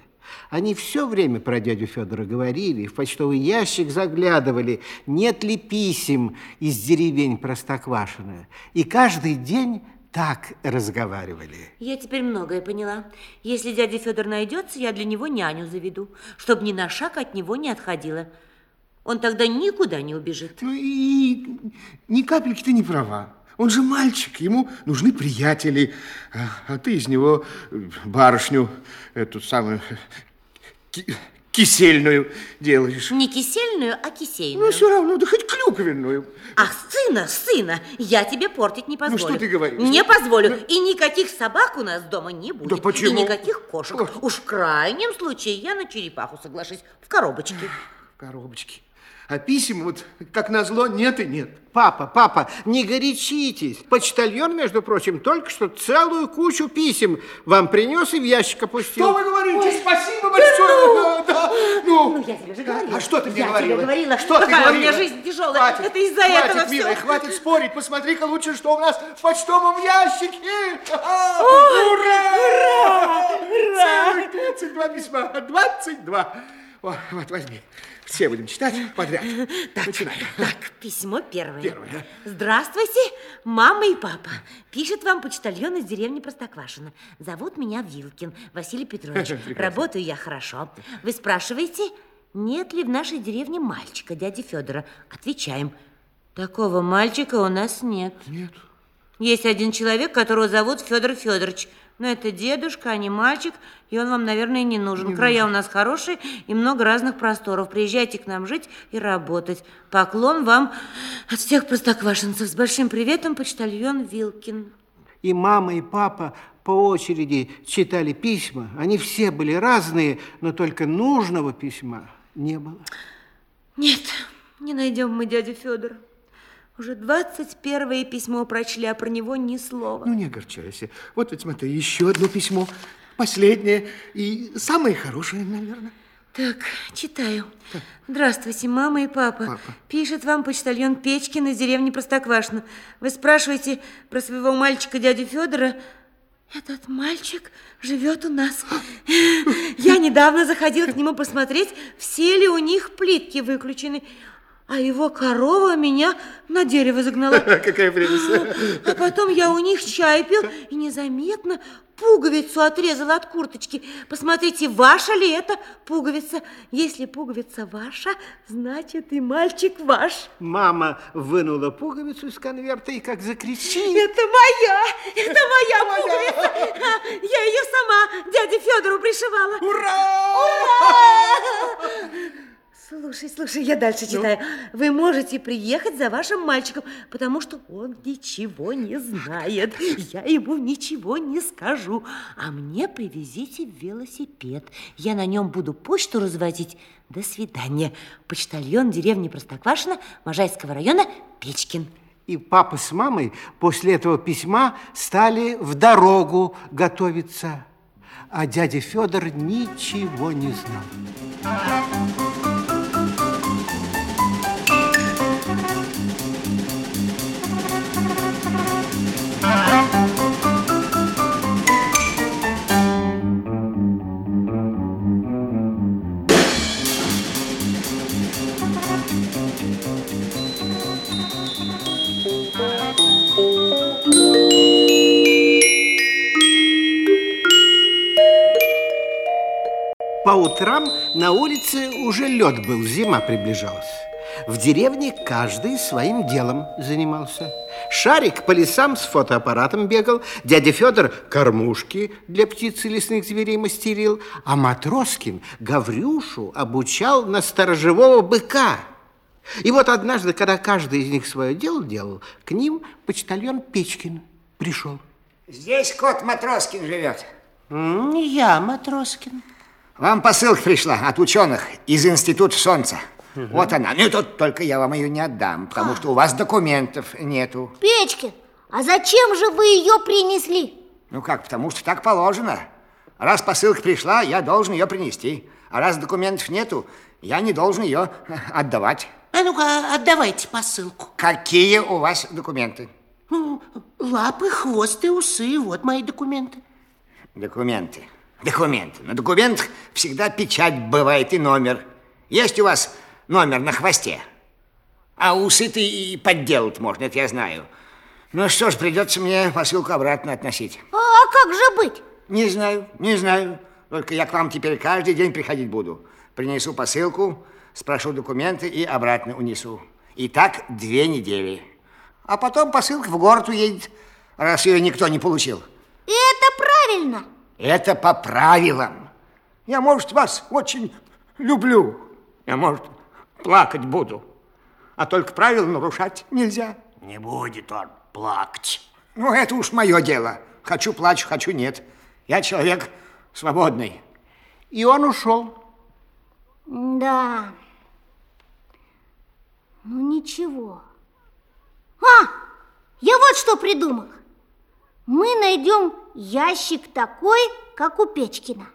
Они все время про дядю Федора говорили, в почтовый ящик заглядывали, нет ли писем из деревень Простоквашино. И каждый день так разговаривали. Я теперь многое поняла. Если дядя Федор найдется, я для него няню заведу, чтобы ни на шаг от него не отходила. Он тогда никуда не убежит. Ну и ни капельки ты не права. Он же мальчик, ему нужны приятели. А, ты из него э, барышню, эту самую ки- кисельную делаешь. Не кисельную, а кисейную. Ну, все равно, да хоть клюквенную. А сына, сына, я тебе портить не позволю. Ну, что ты говоришь? Не позволю. И никаких собак у нас дома не будет. Да почему? И никаких кошек. Уж в крайнем случае я на черепаху соглашусь. В коробочке. В коробочке. А писем вот, как назло, нет и нет. Папа, папа, не горячитесь. Почтальон, между прочим, только что целую кучу писем вам принес и в ящик опустил. Что вы говорите? Спасибо большое. Да, да. Ну, Ну, я тебе же говорила. а что ты мне я говорила? тебе говорила, Что ты какая у говорила? меня жизнь тяжелая. Хватит, Это из-за хватит, этого все. милая, хватит спорить. Посмотри-ка лучше, что у нас в почтовом ящике. Ой, Ура! ура! Целых 22 письма. 22. О, вот, возьми. Все будем читать подряд. Начинай. Так, письмо первое. Первое? Здравствуйте, мама и папа. Пишет вам почтальон из деревни Простоквашино. Зовут меня Вилкин Василий Петрович. Работаю я хорошо. Вы спрашиваете, нет ли в нашей деревне мальчика, дяди Федора? Отвечаем, такого мальчика у нас нет. Нет. Есть один человек, которого зовут Федор Федорович. Но это дедушка, а не мальчик, и он вам, наверное, не нужен. Края у нас хорошие и много разных просторов. Приезжайте к нам жить и работать. Поклон вам от всех простоквашинцев. С большим приветом, почтальон Вилкин. И мама, и папа по очереди читали письма. Они все были разные, но только нужного письма не было. Нет, не найдем мы дядю Федора. Уже двадцать первое письмо прочли, а про него ни слова. Ну, не огорчайся. Вот ведь смотри, еще одно письмо. Последнее и самое хорошее, наверное. Так, читаю. Здравствуйте, мама и папа. Папа. Пишет вам почтальон Печкин из деревни Простоквашино. Вы спрашиваете про своего мальчика дядю Федора? Этот мальчик живет у нас. Я недавно заходила к нему посмотреть, все ли у них плитки выключены. А его корова меня на дерево загнала. Какая прелесть. А потом я у них чай пил и незаметно пуговицу отрезала от курточки. Посмотрите, ваша ли это пуговица? Если пуговица ваша, значит и мальчик ваш. Мама вынула пуговицу из конверта и как закричит. Это моя! Это моя пуговица! Я ее сама дяде Федору пришивала. Ура! Ура! Слушай, слушай, я дальше читаю. Ну? Вы можете приехать за вашим мальчиком, потому что он ничего не знает. Я ему ничего не скажу. А мне привезите велосипед. Я на нем буду почту развозить. До свидания. Почтальон деревни Простоквашино, Можайского района, Печкин. И папа с мамой после этого письма стали в дорогу готовиться. А дядя Федор ничего не знал. По утрам на улице уже лед был, зима приближалась. В деревне каждый своим делом занимался. Шарик по лесам с фотоаппаратом бегал, дядя Федор кормушки для птиц и лесных зверей мастерил, а Матроскин Гаврюшу обучал на сторожевого быка. И вот однажды, когда каждый из них свое дело делал, к ним почтальон Печкин пришел. Здесь кот Матроскин живет. Я Матроскин. Вам посылка пришла от ученых из Института Солнца. Угу. Вот она. Ну, тут только я вам ее не отдам, потому а. что у вас документов нету. Печкин, а зачем же вы ее принесли? Ну как, потому что так положено. Раз посылка пришла, я должен ее принести. А раз документов нету, я не должен ее отдавать. А ну-ка, отдавайте посылку. Какие у вас документы? Ну, лапы, хвост и усы. Вот мои документы. Документы. Документы. На документах всегда печать бывает и номер. Есть у вас номер на хвосте. А усы-то и подделать можно, это я знаю. Ну что ж, придется мне посылку обратно относить. А, а как же быть? Не знаю, не знаю. Только я к вам теперь каждый день приходить буду. Принесу посылку, спрошу документы и обратно унесу. И так две недели. А потом посылка в город уедет, раз ее никто не получил. И это правильно. Это по правилам. Я, может, вас очень люблю. Я, может, плакать буду. А только правила нарушать нельзя. Не будет он плакать. Ну, это уж мое дело. Хочу плачу, хочу нет. Я человек свободный. И он ушел. Да. Ну, ничего. А, я вот что придумал. Мы найдем ящик такой, как у Печкина.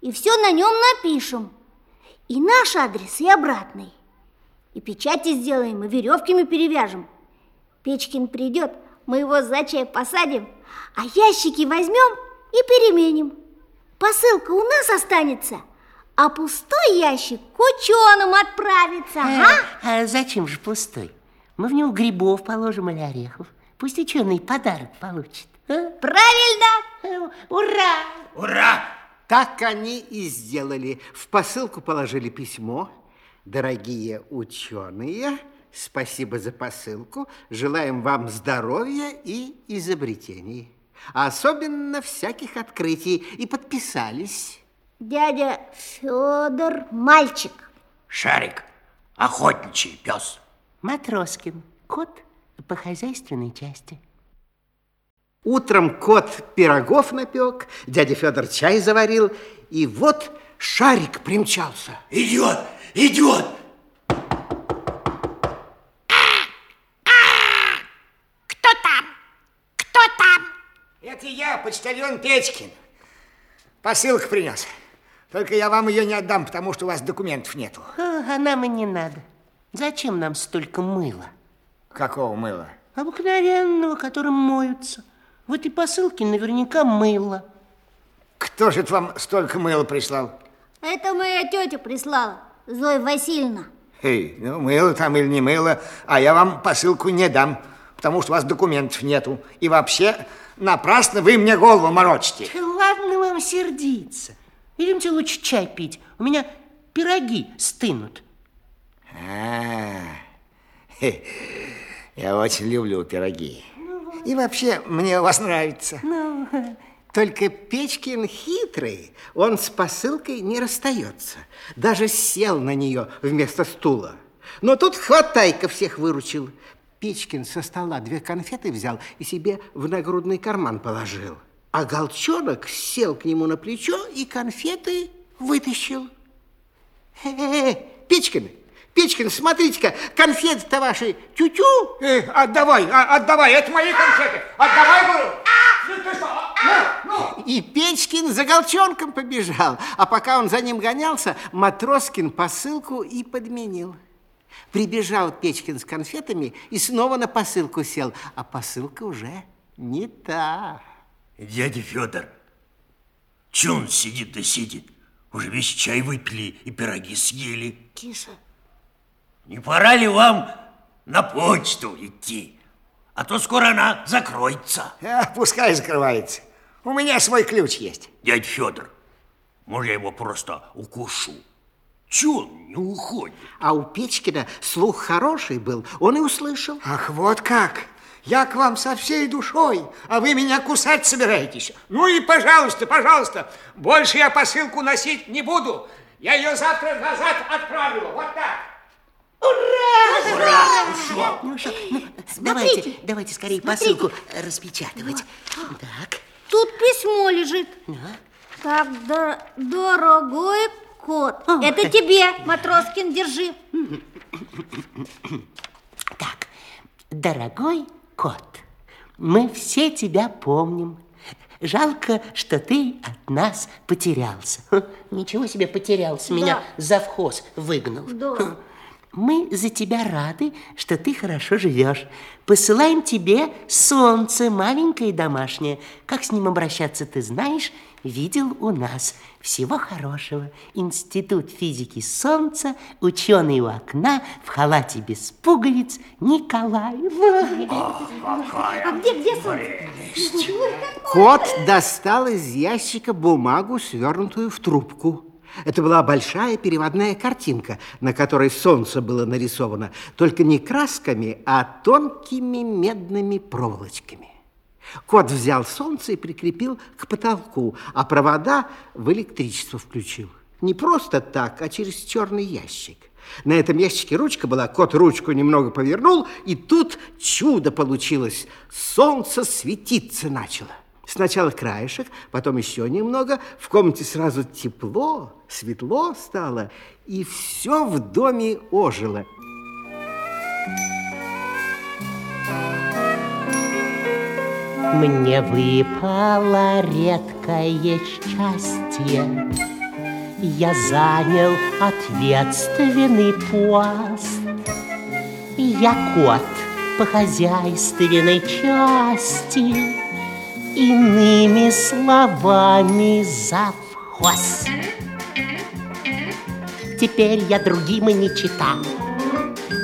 И все на нем напишем. И наш адрес, и обратный. И печати сделаем, и веревками перевяжем. Печкин придет, мы его за чай посадим, а ящики возьмем и переменим. Посылка у нас останется, а пустой ящик к ученым отправится. Ага. А, а зачем же пустой? Мы в него грибов положим или орехов. Пусть ученый подарок получит. А? Правильно! Ура! Ура! Так они и сделали. В посылку положили письмо. Дорогие ученые, спасибо за посылку. Желаем вам здоровья и изобретений. А особенно всяких открытий. И подписались. Дядя Федор мальчик. Шарик, охотничий пес. Матроскин, кот по хозяйственной части. Утром кот пирогов напек, дядя Федор чай заварил, и вот шарик примчался. Идет, идет! Кто там? Кто там? Это я, почтальон Печкин. Посылка принес. Только я вам ее не отдам, потому что у вас документов нету. А, а нам и не надо. Зачем нам столько мыла? Какого мыла? Обыкновенного, которым моются. В этой посылке наверняка мыло. Кто же вам столько мыла прислал? Это моя тетя прислала, Зоя Васильевна. Эй, ну, мыло там или не мыло, а я вам посылку не дам, потому что у вас документов нету. И вообще, напрасно вы мне голову морочите. Ладно вам сердиться. Идемте лучше чай пить. У меня пироги стынут. А, хе, я очень люблю пироги. И вообще, мне у вас нравится. Ну, только Печкин хитрый, он с посылкой не расстается. Даже сел на нее вместо стула. Но тут хватайка всех выручил. Печкин со стола две конфеты взял и себе в нагрудный карман положил. А Голчонок сел к нему на плечо и конфеты вытащил. Э, -э, -э Печкин, Печкин, смотрите-ка, конфеты-то ваши тю-тю. Э, отдавай, а, отдавай, это мои конфеты. Отдавай, говорю. Ну, И Печкин за Голчонком побежал. А пока он за ним гонялся, Матроскин посылку и подменил. Прибежал Печкин с конфетами и снова на посылку сел. А посылка уже не та. Дядя Федор, че он сидит да сидит? Уже весь чай выпили и пироги съели. Тише. Не пора ли вам на почту идти? А то скоро она закроется. А, пускай закрывается. У меня свой ключ есть. Дядь Федор, может, я его просто укушу? Чего он не уходит? А у Печкина слух хороший был, он и услышал. Ах, вот как! Я к вам со всей душой, а вы меня кусать собираетесь. Ну и пожалуйста, пожалуйста, больше я посылку носить не буду. Я ее завтра назад отправлю. Вот так. Ура! Ура! Ура! Ну что, ну, давайте, давайте скорее смотрите. посылку распечатывать. Так. Тут письмо лежит. Так, да, дорогой кот. Это тебе, Матроскин, держи. Так, дорогой кот, мы все тебя помним. Жалко, что ты от нас потерялся. Ничего себе потерялся, меня завхоз выгнал. Да. Мы за тебя рады, что ты хорошо живешь. Посылаем тебе солнце, маленькое и домашнее. Как с ним обращаться, ты знаешь, видел у нас. Всего хорошего. Институт физики солнца, ученый у окна, в халате без пуговиц, Николай. А где, где солнце? Кот достал из ящика бумагу, свернутую в трубку. Это была большая переводная картинка, на которой солнце было нарисовано, только не красками, а тонкими медными проволочками. Кот взял солнце и прикрепил к потолку, а провода в электричество включил. Не просто так, а через черный ящик. На этом ящике ручка была, кот ручку немного повернул, и тут чудо получилось. Солнце светиться начало. Сначала краешек, потом еще немного. В комнате сразу тепло, светло стало, и все в доме ожило. Мне выпало редкое счастье. Я занял ответственный пост. Я кот по хозяйственной части, Иными словами, завхоз. Теперь я другим и не чита.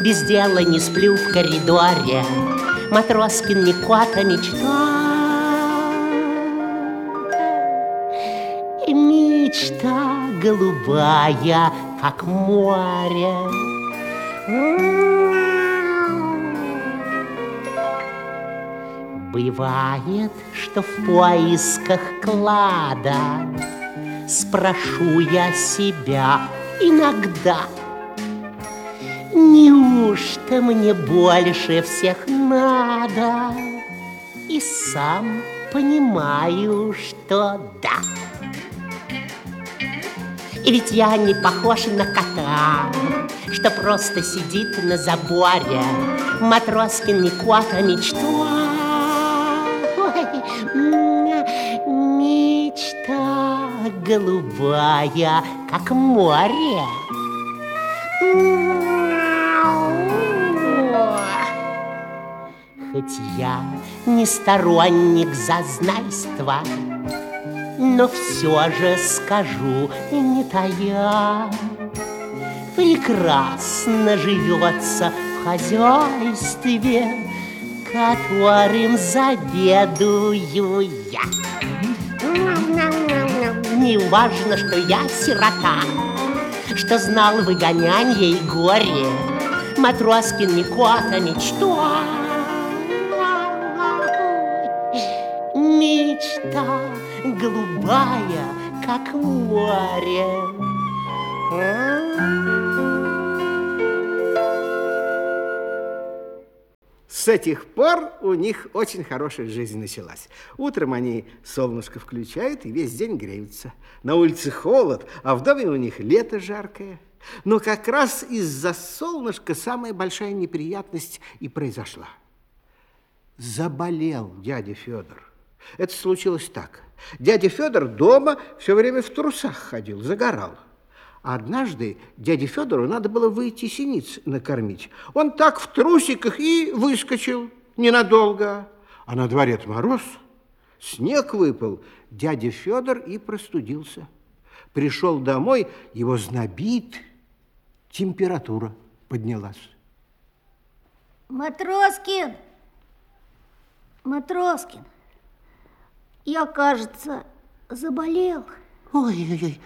Без дела не сплю в коридоре. Матроскин не кот, а мечта. И мечта голубая, как море. Бывает, что в поисках клада Спрошу я себя иногда. Неужто мне больше всех надо? И сам понимаю, что да. И ведь я не похож на кота Что просто сидит на заборе. Матроскин не кот, а мечта Мечта голубая, как море. Хоть я не сторонник зазнайства, но все же скажу, не тая, прекрасно живется в хозяйстве, которым заведую я. Не важно, что я сирота, что знал выгоняние и горе, Матроскин не кот, а мечта. Мечта голубая, как море. С этих пор у них очень хорошая жизнь началась. Утром они солнышко включают и весь день греются. На улице холод, а в доме у них лето жаркое. Но как раз из-за солнышка самая большая неприятность и произошла. Заболел дядя Федор. Это случилось так. Дядя Федор дома все время в трусах ходил, загорал. А однажды дяде Федору надо было выйти синиц накормить. Он так в трусиках и выскочил ненадолго. А на дворе мороз, снег выпал. Дядя Федор и простудился. Пришел домой, его знобит, температура поднялась. Матроскин! Матроскин, я, кажется, заболел. Ой-ой-ой,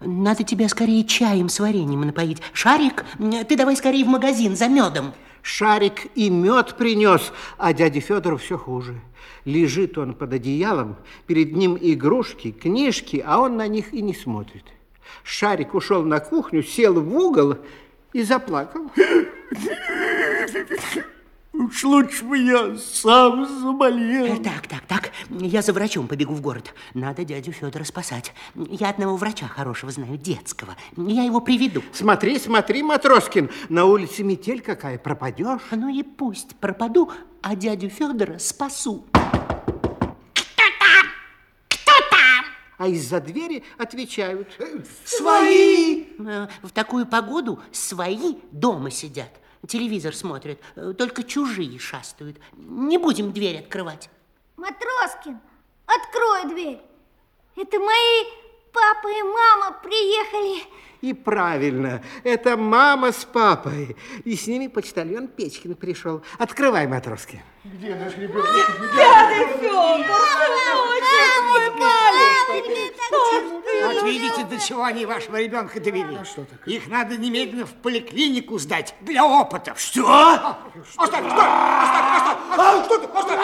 надо тебя скорее чаем с вареньем напоить. Шарик, ты давай скорее в магазин за медом. Шарик и мед принес, а дяде Федору все хуже. Лежит он под одеялом, перед ним игрушки, книжки, а он на них и не смотрит. Шарик ушел на кухню, сел в угол и заплакал. Уж лучше бы я сам заболел. Так, так, так, я за врачом побегу в город. Надо дядю Федора спасать. Я одного врача хорошего знаю, детского. Я его приведу. Смотри, смотри, Матроскин, на улице метель какая, пропадешь. Ну и пусть пропаду, а дядю Федора спасу. а из-за двери отвечают. Свои! В такую погоду свои дома сидят. Телевизор смотрят, только чужие шастают. Не будем дверь открывать. Матроскин, открой дверь. Это мои папа и мама приехали. И правильно, это мама с папой. И с ними почтальон Печкин пришел. Открывай, Матроскин. Где наш ребенок? Дядя Федор, сыночек мой маленький. Вот видите, до чего они вашего ребенка довели. Их надо немедленно в поликлинику сдать для опытов. Что? Оставь, стой! Оставь, оставь! Что ты? Оставь!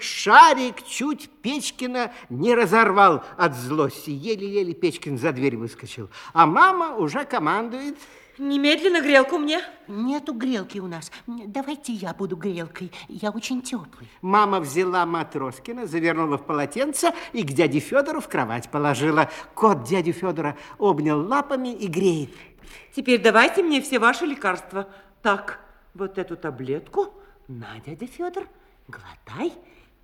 Шарик чуть Печкина не разорвал от злости. Еле-еле Печкин за дверь выскочил. А мама уже командует. Немедленно грелку мне. Нету грелки у нас. Давайте я буду грелкой. Я очень теплый. Мама взяла Матроскина, завернула в полотенце и к дяде Федору в кровать положила. Кот дядю Федора обнял лапами и греет. Теперь давайте мне все ваши лекарства. Так, вот эту таблетку на, дядя Федор, глотай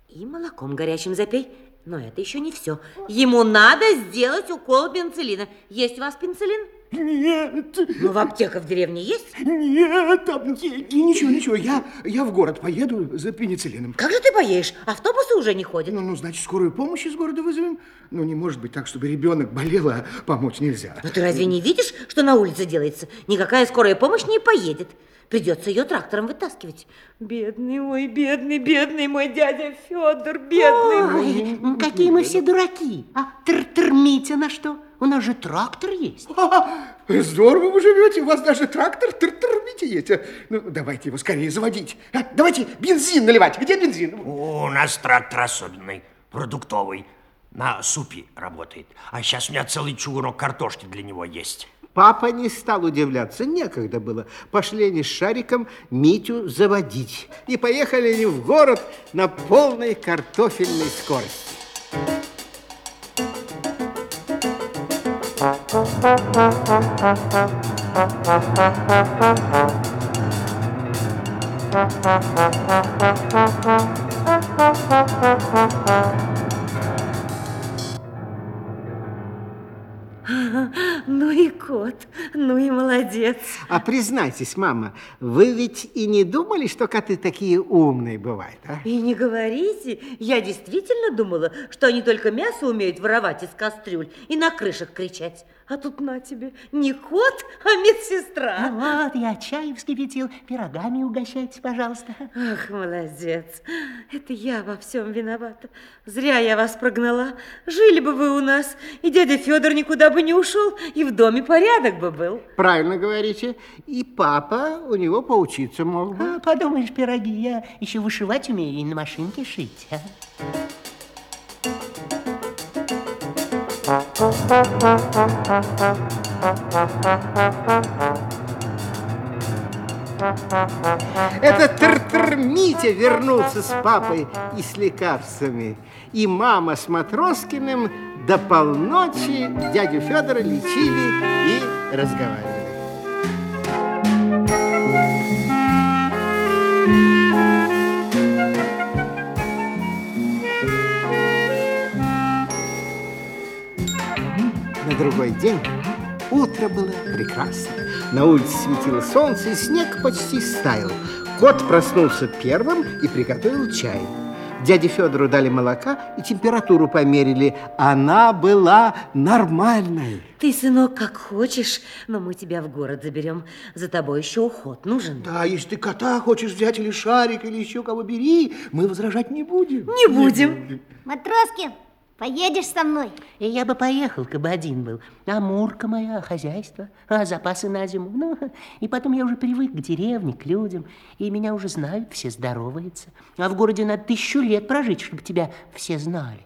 и молоком горячим запей. Но это еще не все. Ему надо сделать укол пенициллина. Есть у вас пенициллин? Нет. Ну, в аптека в деревне есть? Нет аптеки. Ничего, ничего, я, я в город поеду за пенициллином. Как же ты поедешь? Автобусы уже не ходят. Ну, ну, значит, скорую помощь из города вызовем. Ну, не может быть так, чтобы ребенок болел, а помочь нельзя. Ну, ты разве не видишь, что на улице делается? Никакая скорая помощь не поедет. Придется ее трактором вытаскивать. Бедный, ой, бедный, бедный мой дядя Федор, бедный. Ой, какие мы все дураки. А тр-тормите на что? У нас же трактор есть. Здорово вы живете, у вас даже трактор тр-тормите есть. Ну, давайте его скорее заводить. А, давайте бензин наливать. Где бензин? У нас трактор особенный, продуктовый. На супе работает. А сейчас у меня целый чугунок картошки для него есть. Папа не стал удивляться, некогда было. Пошли они с Шариком Митю заводить. И поехали они в город на полной картофельной скорости. Ну и кот, Ну и молодец. А признайтесь, мама, вы ведь и не думали, что коты такие умные бывают, а? И не говорите, я действительно думала, что они только мясо умеют воровать из кастрюль и на крышах кричать. А тут на тебе не кот, а медсестра. Ну вот, я чай вскипятил, пирогами угощайтесь, пожалуйста. Ах, молодец. Это я во всем виновата. Зря я вас прогнала. Жили бы вы у нас, и дядя Федор никуда бы не ушел, и в доме порядок бы был. Правильно говорите. И папа у него поучиться мог бы. А, подумаешь, пироги, я еще вышивать умею и на машинке шить. А? Это Тр-Тр Митя вернулся с папой и с лекарствами. И мама с Матроскиным до полночи дядю Федора лечили и разговаривали. На другой день утро было прекрасно. На улице светило солнце, и снег почти стаял. Кот проснулся первым и приготовил чай. Дяде Федору дали молока и температуру померили. Она была нормальной. Ты, сынок, как хочешь, но мы тебя в город заберем. За тобой еще уход нужен. Да, если ты кота хочешь взять, или шарик, или еще кого бери, мы возражать не будем. Не будем. Матроскин, поедешь со мной? И я бы поехал, как бы один был. А Мурка моя, хозяйство, а запасы на зиму. Ну, и потом я уже привык к деревне, к людям, и меня уже знают, все здороваются. А в городе надо тысячу лет прожить, чтобы тебя все знали.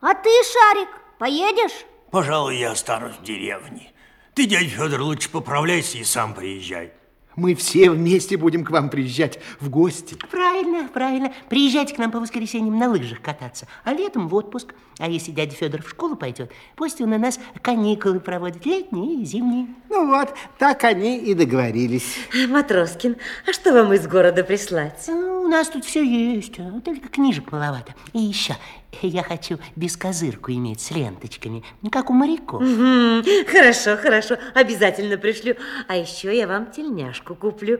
А ты, Шарик, поедешь? Пожалуй, я останусь в деревне. Ты, дядя Федор, лучше поправляйся и сам приезжай. Мы все вместе будем к вам приезжать в гости. Правильно, правильно. Приезжайте к нам по воскресеньям на лыжах кататься, а летом в отпуск. А если дядя Федор в школу пойдет, пусть он у нас каникулы проводит, летние и зимние. Ну вот, так они и договорились. Матроскин, а что вам из города прислать? Ну, у нас тут все есть, а только книжек маловато. И еще, я хочу бескозырку иметь с ленточками, как у моряков. Мгм. Хорошо, хорошо, обязательно пришлю. А еще я вам тельняшку куплю.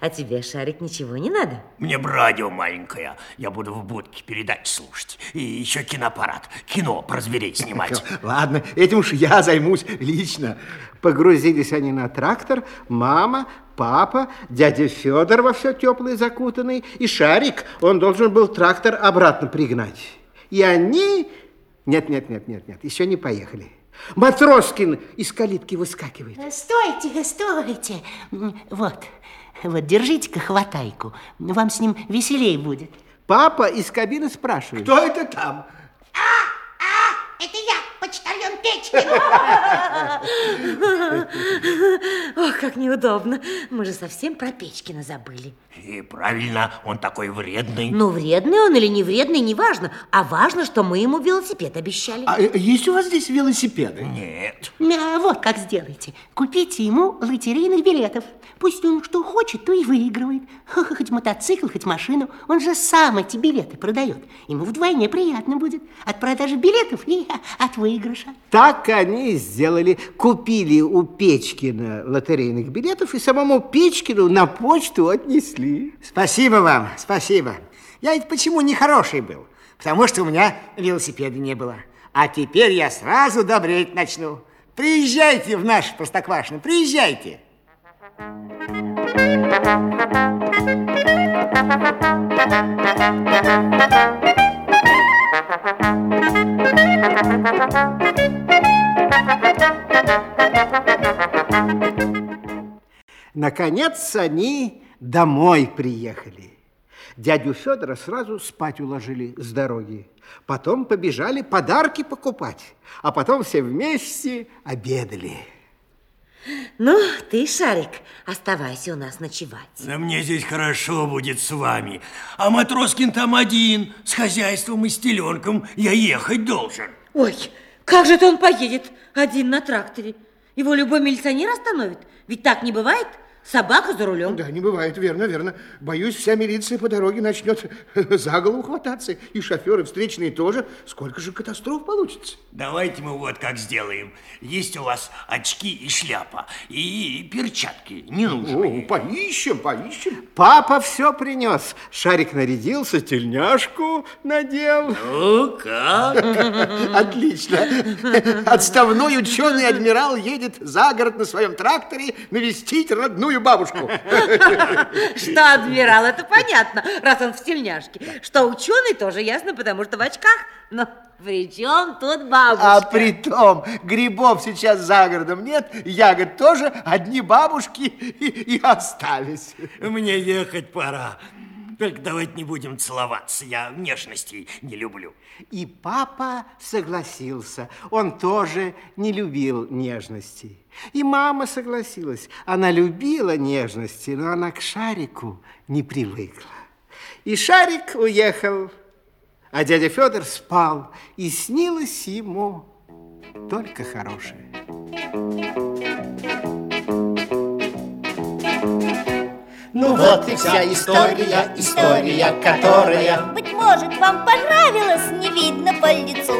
А тебе, Шарик, ничего не надо? Мне б радио маленькое. Я буду в будке передачи слушать. И еще киноаппарат. Кино про зверей снимать. Ладно, этим уж я займусь лично. Погрузились они на трактор, мама, папа, дядя Федор во все теплое закутанный, и Шарик, он должен был трактор обратно пригнать. И они... Нет, нет, нет, нет, нет, еще не поехали. Матроскин из калитки выскакивает. Стойте, стойте. Вот, вот, держите-ка хватайку. Вам с ним веселей будет. Папа из кабины спрашивает. Кто это там? Это я, почтальон Печкин. Ох, как неудобно. Мы же совсем про Печкина забыли. И правильно, он такой вредный. Ну, вредный он или не вредный, не важно. А важно, что мы ему велосипед обещали. А э, есть у вас здесь велосипеды? Нет. А вот как сделайте. Купите ему лотерейных билетов. Пусть он что хочет, то и выигрывает. Хоть мотоцикл, хоть машину. Он же сам эти билеты продает. Ему вдвойне приятно будет. От продажи билетов и от выигрыша. Так они и сделали. Купили у Печкина лотерейных билетов и самому Печкину на почту отнесли. Спасибо вам, спасибо. Я ведь почему нехороший был? Потому что у меня велосипеда не было. А теперь я сразу добреть начну. Приезжайте в наш Простоквашино, приезжайте. Наконец они домой приехали. Дядю Федора сразу спать уложили с дороги. Потом побежали подарки покупать. А потом все вместе обедали. Ну, ты, Шарик, оставайся у нас ночевать. Да мне здесь хорошо будет с вами. А Матроскин там один, с хозяйством и с теленком. Я ехать должен. Ой, как же это он поедет один на тракторе? Его любой милиционер остановит? Ведь так не бывает. Собака за рулем. Да, не бывает, верно, верно. Боюсь, вся милиция по дороге начнет за голову хвататься. И шоферы встречные тоже. Сколько же катастроф получится? Давайте мы вот как сделаем. Есть у вас очки и шляпа, и перчатки ненужные. О, поищем, поищем. Папа все принес. Шарик нарядился, тельняшку надел. Ну, как? Отлично. Отставной ученый-адмирал едет за город на своем тракторе навестить родную бабушку. Что адмирал, это понятно, раз он в тельняшке. Что ученый, тоже ясно, потому что в очках. Но при чем тут бабушка? А при том, грибов сейчас за городом нет, ягод тоже, одни бабушки и, и остались. Мне ехать пора. Только давайте не будем целоваться, я нежностей не люблю. И папа согласился. Он тоже не любил нежностей. И мама согласилась. Она любила нежности, но она к Шарику не привыкла. И Шарик уехал, а дядя Федор спал, и снилось ему только хорошее. Ну вот и вся история, история, которая... Быть может, вам понравилось, не видно по лицу.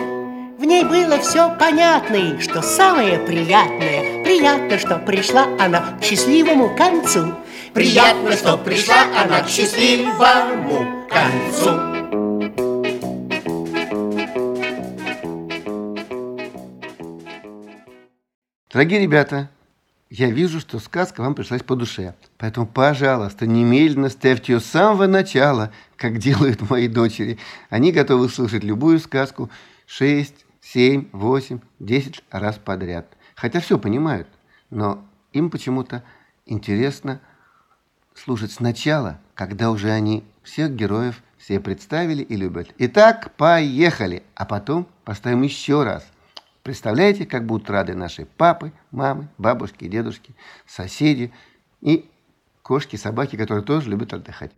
В ней было все понятно, и что самое приятное, приятно, что пришла она к счастливому концу. Приятно, что пришла она к счастливому концу. Дорогие ребята, я вижу, что сказка вам пришлась по душе. Поэтому, пожалуйста, немедленно ставьте ее с самого начала, как делают мои дочери. Они готовы слушать любую сказку 6, 7, 8, 10 раз подряд. Хотя все понимают, но им почему-то интересно слушать сначала, когда уже они всех героев все представили и любят. Итак, поехали, а потом поставим еще раз – Представляете, как будут рады наши папы, мамы, бабушки, дедушки, соседи и кошки, собаки, которые тоже любят отдыхать.